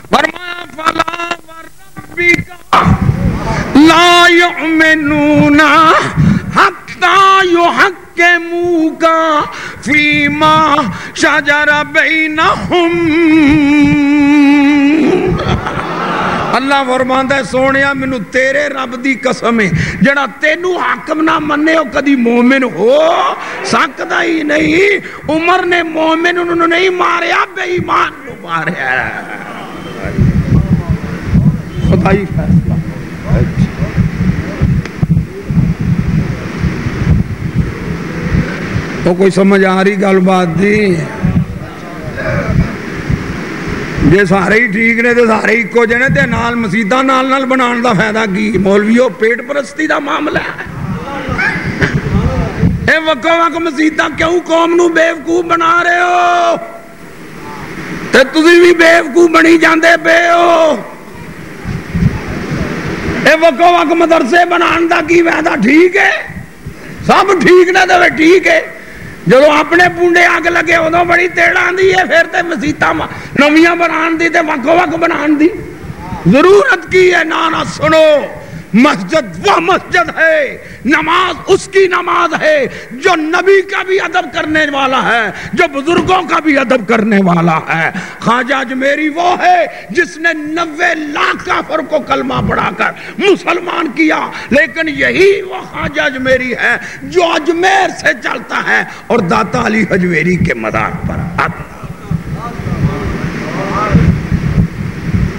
فرمایا فلا وربک لا یؤمنون حتی یحکموک فیما شجر بینہم۔ اللہ فرماندا ہے، سونیا مینوں تیرے رب دی قسم ہے۔ جڑا تینو حاکم نہ منے، او کدی مومن ہو سکدا ہی نہیں۔ عمر نے مومن نو نہیں ماریا، بے ایمان نو ماریا۔ خدائی فیصلہ۔ تو کوئی سمجھ آ رہی گل بات دی؟ جے سارے ہی ٹھیک نے تے سارے ہی اکو جنے تے نال نال نال بنان دا فائدہ کی مولویو پیٹ پرستی دا معاملہ ہے اے وکو وک مسیتاں کیوں قوم نو بیوقوف بنا رہے ہو تے تسی بھی بیوقوف بنی جاندے پے ہو اے وکو وک مدرسے بنان دا کی فائدہ ٹھیک ہے سب ٹھیک نے تے ٹھیک ہے جدو اپنے پونڈے اگ لگے ادو بڑی تیڑ آدھی ہے پھر تے مسیطا نویاں بنا دی تے وکو وک بنان دی ضرورت کی ہے نانا سنو مسجد وہ مسجد ہے، نماز اس کی نماز ہے جو نبی کا بھی ادب کرنے والا ہے، جو بزرگوں کا بھی ادب کرنے والا ہے۔ خواجہ اجمیری وہ ہے جس نے نوے لاکھ کافر کو کلمہ پڑھا کر مسلمان کیا۔ لیکن یہی وہ خواجہ اجمیری ہے جو اجمیر سے چلتا ہے اور داتا علی اجمیری کے مدار پر آتا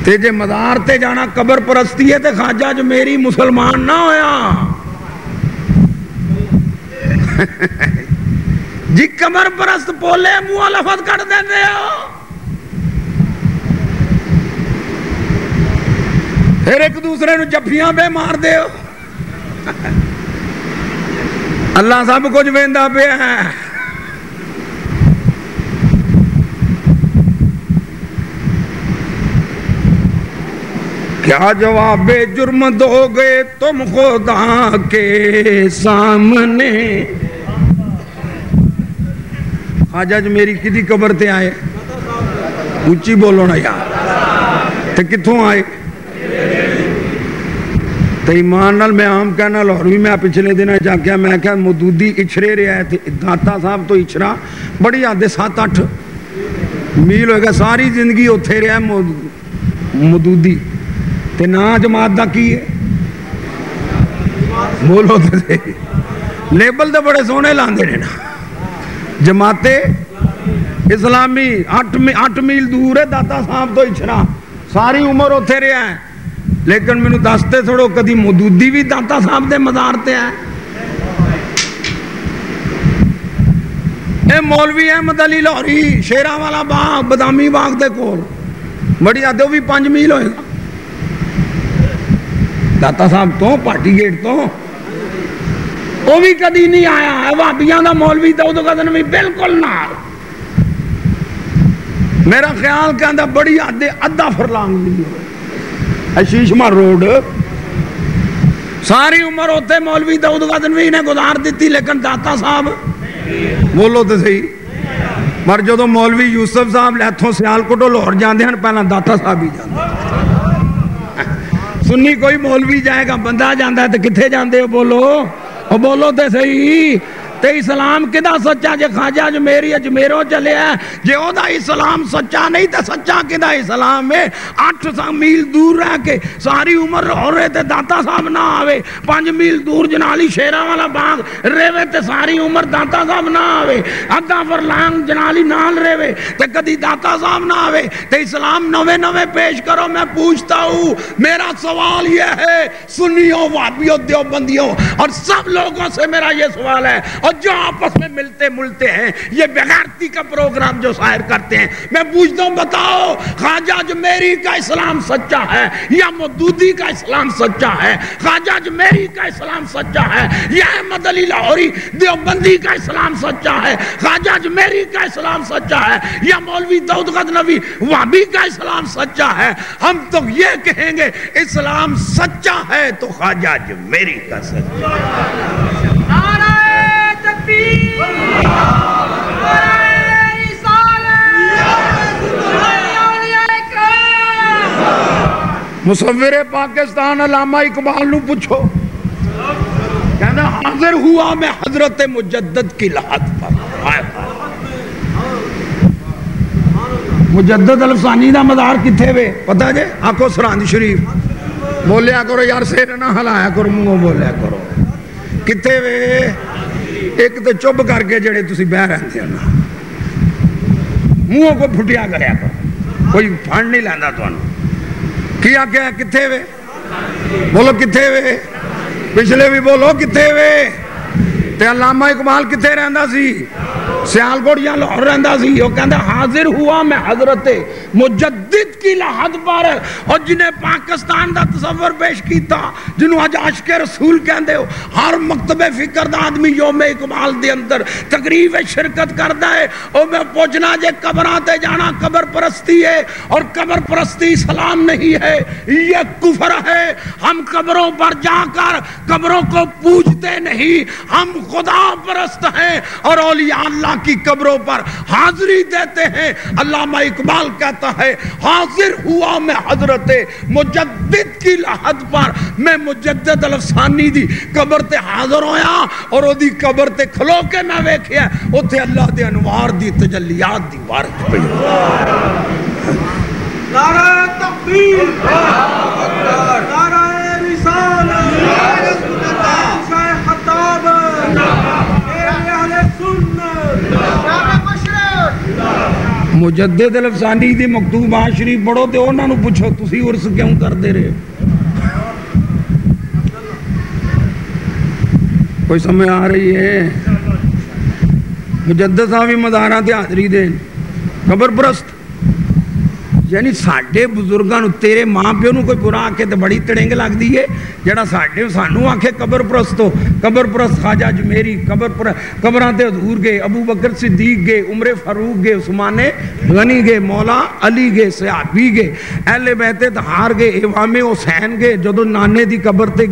تے جے مدار تے جانا قبر پرستی ہے تے خواجہ جو میری مسلمان نہ ہویا۔ جی قبر پرست پولے منہ لفظ کر دے ہو۔ پھر ایک دوسرے نو جفیاں بے مار دے ہو۔ اللہ سب کچھ ویندا پیا ہے۔ کیا جواب جرم دو گے تم خدا کے سامنے؟ آج آج میری کدی قبر تے آئے؟ اونچی بولو نا یار۔ تے کتوں آئے؟ تے ایمان نال میں عام کہنا لاہور بھی میں پچھلے دن جا کے میں کہا مدودی اچھرے رہا ہے تے داتا صاحب تو اچھرا، بڑی آدھے سات اٹھ۔ میل ہوئے گا، ساری زندگی اتھے رہا ہے مدودی نہ جماعت کا کینے لما اسلامی دتا ساری امر اترا لیکن میری دستے تھوڑے مودی بھی دتا صاحب کے مزار تول بھی احمد علی لاہوری شہرا والا باغ بدامی باغ کے کول۔ بڑی ادوی میل ہوئے۔ گا ਦਾਤਾ ਸਾਹਿਬ ਤੋਂ ਪਾਰਟੀ ਗੇਟ ਤੋਂ ਉਹ ਵੀ ਕਦੀ ਨਹੀਂ ਆਇਆ ਹੈ ਵਾਬੀਆਂ ਦਾ ਮੌਲਵੀ ਦਾਊਦ ਗਦਨ ਵੀ ਬਿਲਕੁਲ ਨਾਲ ਮੇਰਾ ਖਿਆਲ ਕਹਿੰਦਾ ਬੜੀ ਆਦੇ ਅੱਧਾ ਫਰਲਾਂਗ ਨਹੀਂ ਹੋਵੇ ਅਸ਼ੀਸ਼ਮਾ ਰੋਡ ਸਾਰੀ ਉਮਰ ਉੱਥੇ ਮੌਲਵੀ ਦਾਊਦ ਗਦਨਵੀ ਨੇ ਗੁਜ਼ਾਰ ਦਿੱਤੀ ਲੇਕਿਨ ਦਾਤਾ ਸਾਹਿਬ ਬੋਲੋ ਤੇ ਸਹੀ ਪਰ ਜਦੋਂ ਮੌਲਵੀ ਯੂਸਫ ਸਾਹਿਬ ਲੈਥੋਂ ਸਿਆਲਕੋਟੋਂ ਲਾਹੌਰ ਜਾਂਦੇ ਹਨ ਪਹਿਲਾਂ ਦਾਤਾ ਸਾਹਿਬ ਹੀ ਜਾਂਦੇ سنی کوئی مولوی جائے گا، بندہ جانا ہے تو کتنے جانے ہو؟ بولو۔ بولو تو صحیح۔ تے اسلام کدا سچا جے خاجا جو میری جمیری اجمیروں چلے ہے جے او دا اسلام سچا نہیں تے سچا کدا اسلام ہے؟ اٹھ سا میل دور رہ کے ساری عمر رو رہے تے داتا صاحب نہ آوے پانچ میل دور جنالی شیرہ والا باغ رہوے تے ساری عمر داتا صاحب نہ آوے ادھا فرلانگ جنالی نال رہوے تے کدی داتا صاحب نہ آوے۔ تے اسلام نوے نوے پیش کرو، میں پوچھتا ہوں، میرا سوال یہ ہے، سنیوں وابیوں دیوبندیوں اور سب لوگوں سے میرا یہ سوال ہے اور جو آپس میں ملتے ملتے ہیں، یہ بغیرتی کا پروگرام جو شاعر کرتے ہیں، میں پوچھتا ہوں، بتاؤ، خواجہ میری کا اسلام سچا ہے یا مدودی کا اسلام سچا ہے؟ خواجہ میری کا اسلام سچا ہے یا احمد علی لاہوری دیوبندی کا اسلام سچا ہے؟ خواجہ میری کا اسلام سچا ہے یا مولوی دعود نبی وابی کا اسلام سچا ہے؟ ہم تو یہ کہیں گے، اسلام سچا ہے تو خواجہ میری کا سچا ہے۔ مصور پاکستان علامہ اقبال نو پوچھو۔ کہنا حاضر ہوا میں حضرت مجدد کی لحاظ پر۔ مجدد الفسانی دا مدار کتے ہوئے پتہ جے؟ آکو سراند شریف۔ بولیا کرو یار، سیر نہ ہلایا کرو، منہ بولیا کرو۔ کتے ہوئے ਕਰੋ ਕਿੱਥੇ ਵੇ ਇੱਕ ਤੇ ਚੁੱਪ ਕਰਕੇ ਜਿਹੜੇ ਤੁਸੀਂ ਬਹਿ ਰਹਿੰਦੇ ਹੋ ਨਾ ਮੂੰਹੋਂ ਕੋ ਫੁੱਟਿਆ ਕਰਿਆ ਕਰੋ ਕੋਈ ਫੜ ਨਹੀਂ ਲੈਂਦਾ ਤੁਹਾਨੂੰ ਕੀ ਆਖਿਆ ਕਿੱਥੇ ਵੇ ਬੋਲੋ ਕਿੱਥੇ ਵੇ ਪਿਛਲੇ ਵੀ ਬੋਲੋ ਕਿੱਥੇ ਵੇ ਤੇ ਅਲਾਮਾ ਇਕਬਾਲ سیال سیالکوٹ یہاں لاہور رہندا سی۔ وہ کہندا حاضر ہوا میں حضرت مجدد کی لحد پر اور جنہیں پاکستان دا تصور پیش کیتا، جنہوں اج عاشق رسول کہندے ہو۔ ہر مکتب فکر دا آدمی یوم اقبال دے اندر تقریب شرکت کردا ہے۔ او میں پوچھنا، جے قبراں تے جانا قبر پرستی ہے اور قبر پرستی سلام نہیں ہے، یہ کفر ہے۔ ہم قبروں پر جا کر قبروں کو پوجتے نہیں، ہم خدا پرست ہیں اور اولیاء اللہ اللہ کی قبروں پر حاضری دیتے ہیں۔ علامہ اقبال کہتا ہے، حاضر ہوا میں حضرت مجدد کی لحد پر۔ میں مجدد الفسانی دی قبر تے حاضر ہویا اور او دی قبر تے کھلو کے میں ویکھیا۔ اوتھے اللہ دے انوار دی، تجلیات دی بارش پئی۔ نعرہ تکبیر اللہ اکبر نعرہ مجدد الفسانی دی مکتوب شریف پڑھو تے انہاں نو پوچھو تسی عرس کیوں کردے رہے کوئی سمجھ آ رہی ہے؟ مجدد صاحب مداراں دے حاضری دین قبر پرست۔ یعنی سارے بزرگاں تیرے ماں پیو نئی برا آکے تو بڑی تڑیں گ لگتی ہے جہاں سانو آخے قبر پرستوں قبر پرست خاجہ جمعری قبر پر قبر گئے ابو بکر صدیق گئے امریک فروغ گئے غنی گئے مولا علی گئے سیابی گئے اہلے بہتے تو ہار گئے ہو سین گئے جدو نانے کی قبر تے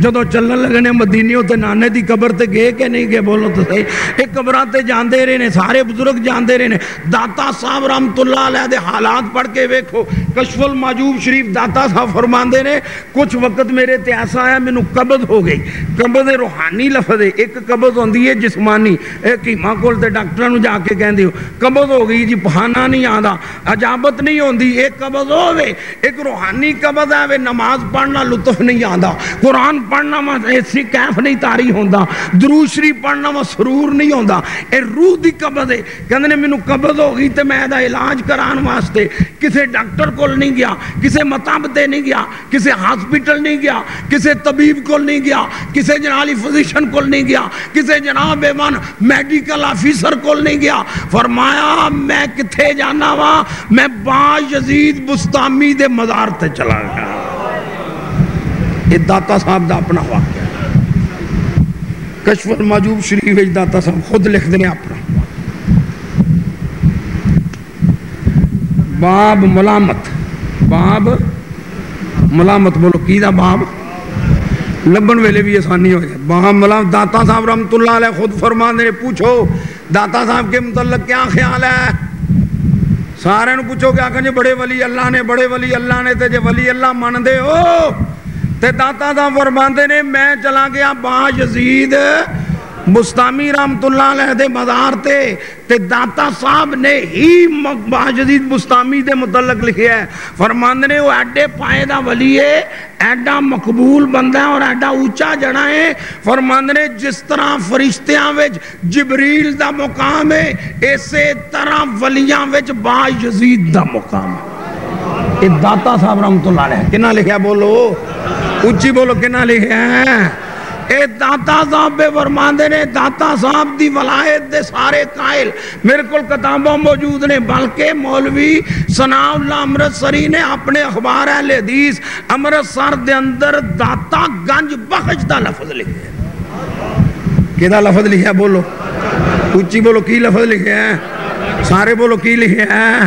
جدو چلن لگنے مدینوں نانے کی قبر تے کہ نہیں گئے بولو تو صحیح یہ قبر تانے رہے سارے بزرگ جانتے رہے ہیں دتا صاحب رام تالات پڑھ کے ویکھو کشف الماجوب شریف داتا صاحب فرماندے نے، کچھ وقت میرے تے ایسا آیا، مینوں قبض ہو گئی۔ قبض روحانی لفظ ہے، ایک قبض ہوندی ہے جسمانی۔ اے کیما کول تے ڈاکٹراں نو جا کے کہندے ہو، قبض ہو گئی جی بہانہ نہیں آندا، عجابت نہیں ہوندی، ایک قبض ہوے ایک روحانی قبض ہے نماز پڑھنا لطف نہیں آندا، قرآن پڑھنا وا ایسی کیف نہیں تاری ہوندا درود شریف پڑھنا وا سرور نہیں ہوندا۔ اے روح دی قبض ہے، کہندے نے مینوں قبض ہو گئی تے میں دا علاج کران واسطے کسے ڈاکٹر کول نہیں گیا، کسے مطب تے نہیں گیا، کسے ہاسپٹل نہیں گیا، کسے طبیب کول نہیں گیا، کسے جنالی فزیشن کول نہیں گیا، کسے جناب ایمان میڈیکل آفیسر کول نہیں گیا۔ فرمایا، میں کتھے جانا وا؟ میں با یزید بستامی دے مزار تے چلا گیا۔ یہ داتا صاحب دا اپنا واقعہ۔ کشف الماجوب شریف داتا صاحب خود لکھ دے اپنا۔ باب ملامت باب ملامت بولو، کی دا باب؟ لبن ویلے بھی آسانی ہو جائے باب ملامت، داتا صاحب رحمت اللہ علیہ خود فرمان نے، پوچھو، داتا صاحب کے متعلق کیا خیال ہے؟ سارے نو پوچھو کیا کہ بڑے ولی اللہ نے، بڑے ولی اللہ نے تے جے ولی اللہ من دے ہو؟ تے داتا صاحب فرماندے نے، میں چلا گیا با یزید مستامی رحمت اللہ علیہ دے مزار تے تے داتا صاحب نے ہی با یزید مستامی دے متعلق لکھیا ہے فرماندے نے وہ ایڈے پائے دا ولی ہے، ایڈا مقبول بندہ ہے اور ایڈا اونچا جڑا ہے۔ فرماندے نے جس طرح فرشتیاں وچ جبریل دا مقام ہے، اسی طرح ولیاں وچ با یزید دا مقام ہے۔ یہ داتا صاحب رحمت اللہ علیہ، کنا لکھیا بولو؟ اچھی بولو، کنا لکھیا ہے؟ اے داتا صاحب بے فرماندے نے، داتا صاحب دی ولایت دے سارے قائل میرے کول کتابوں موجود نے، بلکہ مولوی ثناء اللہ امرتسری نے اپنے اخبار اہل حدیث امرتسر دے اندر داتا گنج بخش دا لفظ لکھے کدا لفظ لکھیا بولو۔ اچھی بولو، کی لفظ لکھے ہیں؟ سارے بولو، کی لکھے ہیں؟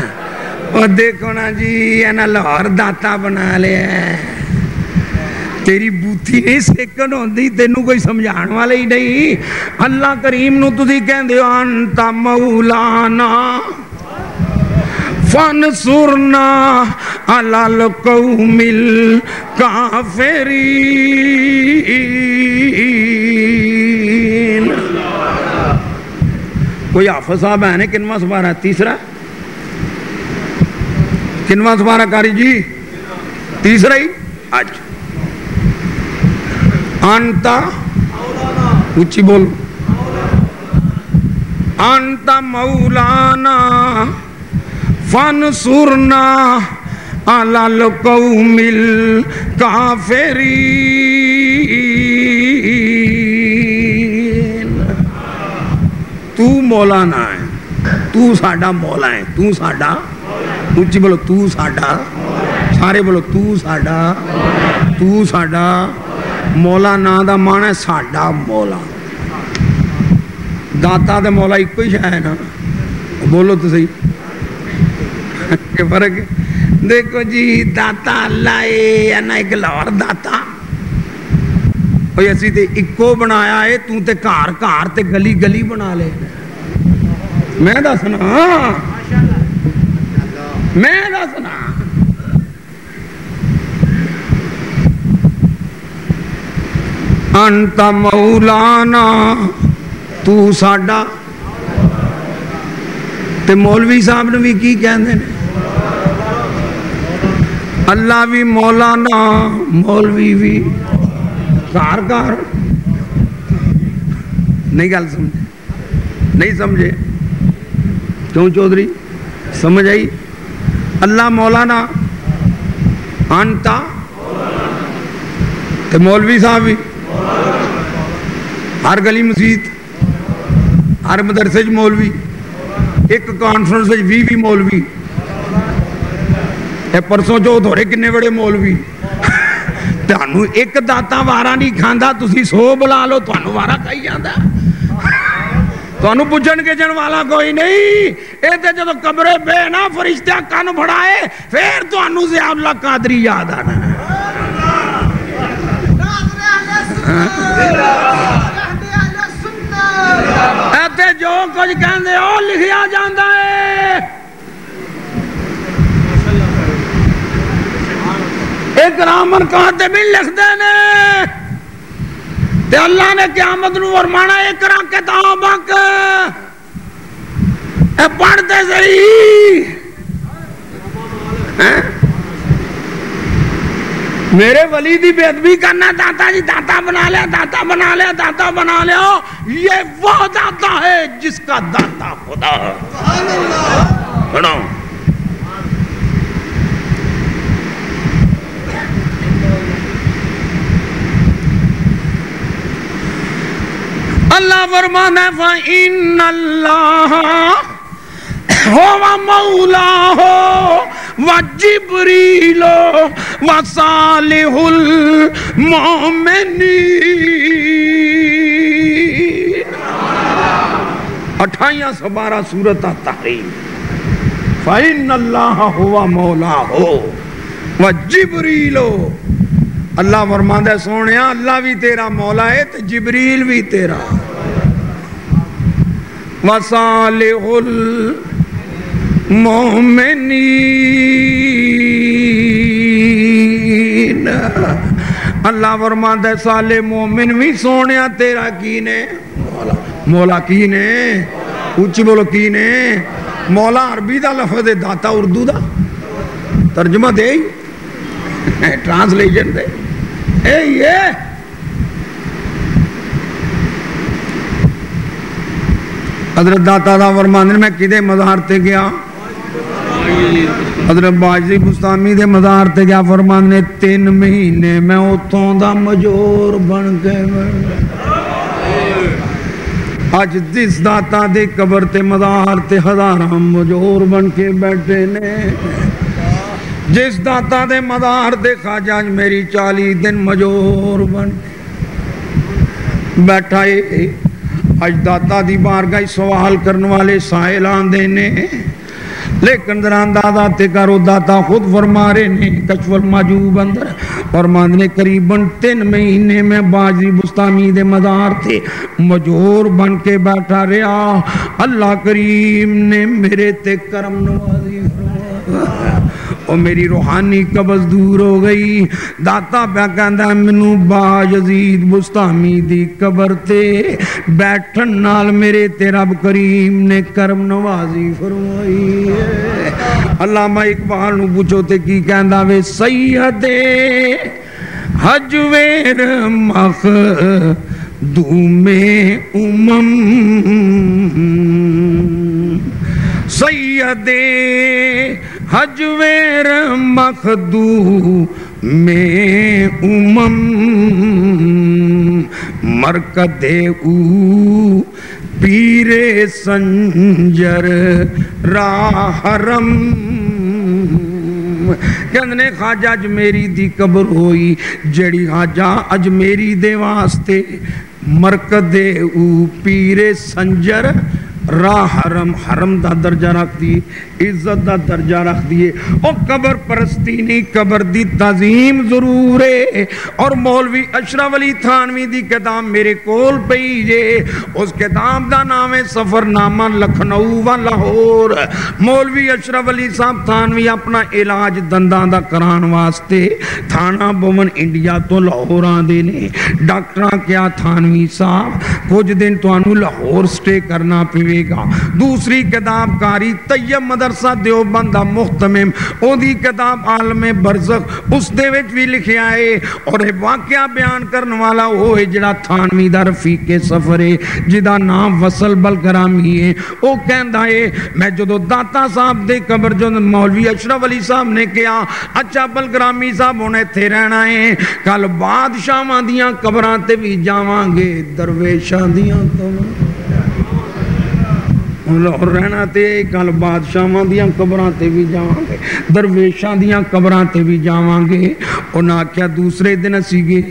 اور دیکھو نا جی اینا لاہور داتا بنا لیا ہے تیری بوتھی نہیں سیکن ہوندی تینو کوئی سمجھان والے ہی نہیں اللہ کریم نو تسی کہندے ہو انتا مولانا فانصرنا علی القوم الکافرین کوئی حافظ صاحب ہے نا کنواں سپارہ تیسرا کنواں سپارہ کاری جی تیسرا ہی آج انتا اچھی بول انتا مولانا فن فانصرنا علی القوم الکافرین تو مولانا ہے تو ساڈا مولا ہے تو ساڈا اچھی بولو تو ساڈا سارے بولو تو ساڈا تو ساڈا مولا نا دا مان ہے ساڈا مولا داتا دے مولا ایک ہی ہے نا بولو تو صحیح کہ فرق دیکھو جی داتا اللہ ہے یا نہ ایک لاہور داتا اوے اسی تے اکو بنایا ہے تو تے گھر گھر تے گلی گلی بنا لے میں دسنا میں دسنا انت مولانا تو ساڈا تے مولوی صاحب نے بھی کی کہندے نے اللہ بھی مولانا مولوی بھی گھر گھر نہیں گل سمجھے نہیں سمجھے کیوں چودھری سمجھ آئی اللہ مولانا انتا تے مولوی صاحب بھی ہر گلی مسجد، ہر مدرسے چ جی مولوی، ایک کانفرنس بھی بھی مولوی۔ اے پرسوں چوتھ ہو رہے کنے بڑے مولوی۔ تانوں ایک داتا وارا نہیں کھاندا، تسی سو بلا لو، تانوں وارا کھائی جاندا۔ تانوں پوچھن کے جن والا کوئی نہیں۔ اے تے جدوں قبرے بے نا فرشتہ کن پھڑائے پھر تانوں ضیاء اللہ قادری یاد آنا۔ ہاں؟ ایتے جو کچھ کہندے ہو، لکھیا جاندہ ہے۔ ایک رامن کاتب لکھدے نے۔ تے اللہ نے قیامت نو فرمانا اے کرا کتابک اے پڑھ دے ہاں؟ میرے ولی دی بے ادبی کرنا، داتا جی داتا بنا لیا، داتا بنا لیا، داتا بنا لیا۔ یہ وہ داتا ہے جس کا داتا خدا ہے۔ سنو۔ اللہ فرمانا فإن اللہ ہوا مولا ہو، و جبریل و صالح المؤمنین۔ اٹھائیاں سو بارہ سورت تحریم۔ فإن اللہ ہوا مولا ہو و جبریل۔ اللہ فرماندہ ہے، سونے، اللہ بھی تیرا مولا ہے تو جبریل بھی تیرا۔ وصالح المؤمنین اللہ فرماندہ ہے صالح مومن بھی سونے تیرا کی نے؟ مولا مولا کی نے؟ اچھی بولو کی نے؟ مولا عربی دا لفظ ہے، داتا اردو دا۔ ترجمہ دے ہی۔ ٹرانسلیشن دے۔ اے یہ۔ حضرت داتا دا فرماندن میں کدے مزار تے گیا؟ حضرت باجی بستامی دے مزار تے گیا فرماندن تین مہینے میں اتوں دا مجور بن کے اج جس داتا دے قبر تے مزار تے ہزاراں مجور بن کے بیٹھے نے۔ جس داتا دے مدار دے خواجہ اج میری چالی دن مجور بن۔ بیٹھا اے اج داتا دی بارگاہ سوال کرنے والے سائل آندے نے۔ لیکن دران دادا تے کرو داتا خود فرما رہے نے کشف الماجوب اندر۔ فرمان نے، قریباً تین مہینے میں باجری بستامی دے مدار تھے مجور بن کے بیٹھا رہا۔ اللہ کریم نے میرے تے کرم نوازی۔ فرمایا اور میری روحانی قبض دور ہو گئی۔ داتا پہ کہندا مینوں باج عزیز بستامی دی قبر تے بیٹھن نال میرے تے رب کریم نے کرم نوازی فرمائی ہے۔ علامہ اقبال نو پوچھو تے کی کہندا وے؟ سید حجویر مخ دوم امم۔ سید حجویر مخدو میں امم مرکد او پیر سنجر راہرم کہنے خواجہ اج میری دی قبر ہوئی، جڑی خواجہ اج میری دے واسطے مرکد او پیر سنجر راہ حرم حرم دا درجہ رکھ دیئے، عزت دا درجہ رکھ دیئے۔ اور قبر پرستی نہیں قبر دی تعظیم ضرور ہے۔ اور مولوی اشرف علی تھانوی دی کتاب میرے کول پئی جے اس کتاب دا نام ہے سفر نامہ لکھنؤ و لاہور۔ مولوی اشرف علی صاحب تھانوی اپنا علاج دنداں دا کران واسطے تھانہ بون انڈیا تو لاہور آندے نے۔ ڈاکٹراں کیا تھانوی صاحب، کچھ دن تو انو لاہور سٹے کرنا پوے گا دوسری کتاب کاری طیب مدرسہ دیوبندہ مختمم او دی کتاب عالم برزخ، اس دے وچ بھی لکھے آئے اور یہ واقعہ بیان کرنے والا وہ ہے جڑا تھانوی دا رفیق سفر ہے جی جدا نام وصل بلگرامی ہے۔ او کہندا ہے، میں جدو داتا صاحب دے قبر جو مولوی اشرف علی صاحب نے کیا اچھا بلگرامی صاحب ہونے تھے رہنا ہے۔ کل بادشاہ دیاں قبراں تے بھی جاواں گے، درویشاں دیاں قبراں لاہور رہنا تے کل بادشاہاں دیاں قبراں تے بھی جاواں گے درویشاں دیاں قبراں تے بھی جاواں گے انہاں آکھیا دوسرے دن اسی گے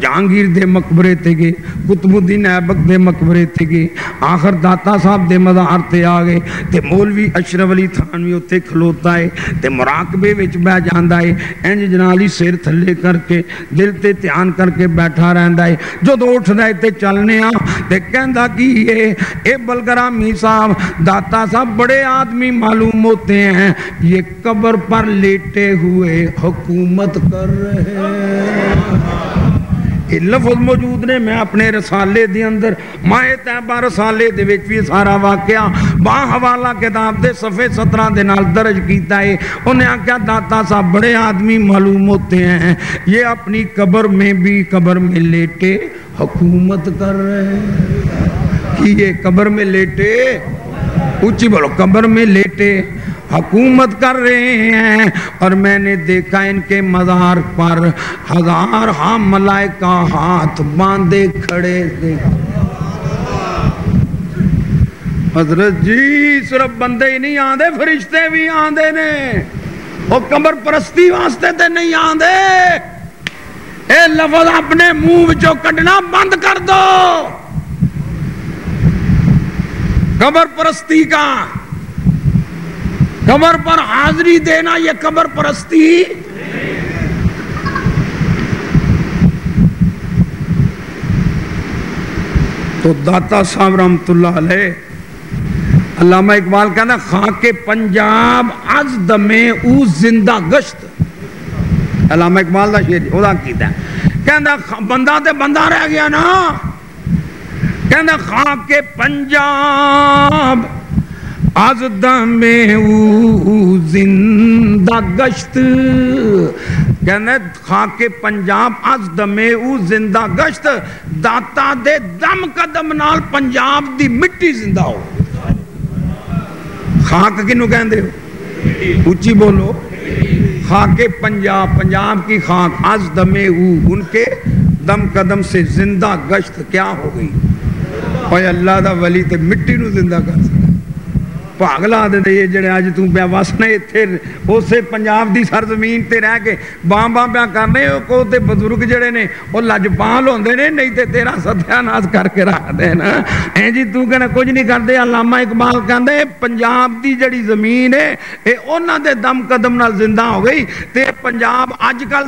جہانگیر دے مقبرے تے گے قطب الدین ایبک دے مقبرے تے گے آخر داتا صاحب دے مزار تے آ گئے تے مولوی اشرف علی تھانوی اوتھے کھلوتا ہے تے مراقبے وچ بیٹھ جاندا ہے انج جنالی سر تھلے کر کے دل تے دھیان کر کے بیٹھا رہندا ہے جدوں اٹھدا ہے تے چلنے آ تے کہندا کی اے اے بلگرامی صاحب داتا صاحب بڑے آدمی معلوم ہوتے ہیں۔ یہ قبر پر لیٹے ہوئے حکومت کر رہے ہیں۔ لفظ موجود نے میں اپنے رسالے دے اندر ماہ تیبہ رسالے دے وچ بھی سارا واقعہ باہ حوالہ کتاب دے صفحے 17 دے نال درج کیتا ہے۔ انہیں آکھیا، داتا صاحب بڑے آدمی معلوم ہوتے ہیں۔ یہ اپنی قبر میں بھی قبر میں لیٹے حکومت کر رہے ہیں۔ کہ یہ قبر میں لیٹے اونچی بولو، قبر میں لیٹے حکومت کر رہے ہیں اور میں نے دیکھا ان کے مزار پر ہزار ہاں ملائکہ ہاتھ باندھے کھڑے تھے۔ حضرت جی صرف بندے ہی نہیں آندے، فرشتے بھی آندے نے۔ وہ کمر پرستی واسطے تے نہیں آندے۔ اے لفظ اپنے منہ کڈنا بند کر دو۔ قبر پرستی کا۔ قبر پر حاضری دینا یہ قبر پرستی۔ تو داتا صاحب رحمت اللہ علیہ، علامہ اقبال کہنا، خاک پنجاب از دمے او زندہ گشت۔ علامہ اقبال کا شیر ادا کیتا ہے کہندا بندہ تے بندہ رہ گیا نا۔ کہنا خاک پنجاب از دم او زندہ گشت۔ کہنے خاک پنجاب از دم او زندہ گشت۔ داتا دے دم قدم نال پنجاب دی مٹی زندہ ہو۔ خاک کنو کہن دے ہو؟ اچھی بولو۔ خاک پنجاب پنجاب کی خاک از دم او، ان کے دم قدم سے زندہ گشت کیا ہو گئی؟ ہوئے اللہ دا ولی تے مٹی نو زندہ کر سکتا پاگلا دے دے جڑے اج توں پیا وسنے ایتھے اسے پنجاب دی سرزمین تے رہ کے باں باں پیا کرنے او کو تے بزرگ جڑے نے او لجپال ہوندے نے، نہیں تے تیرا ستیہ ناس کر کے رکھ دے نا۔ اے جی توں کہنا کچھ نہیں کردے، علامہ اقبال کہندے، پنجاب دی جڑی زمین ہے، اے انہاں دے دم قدم نال زندہ ہو گئی، تے پنجاب اج کل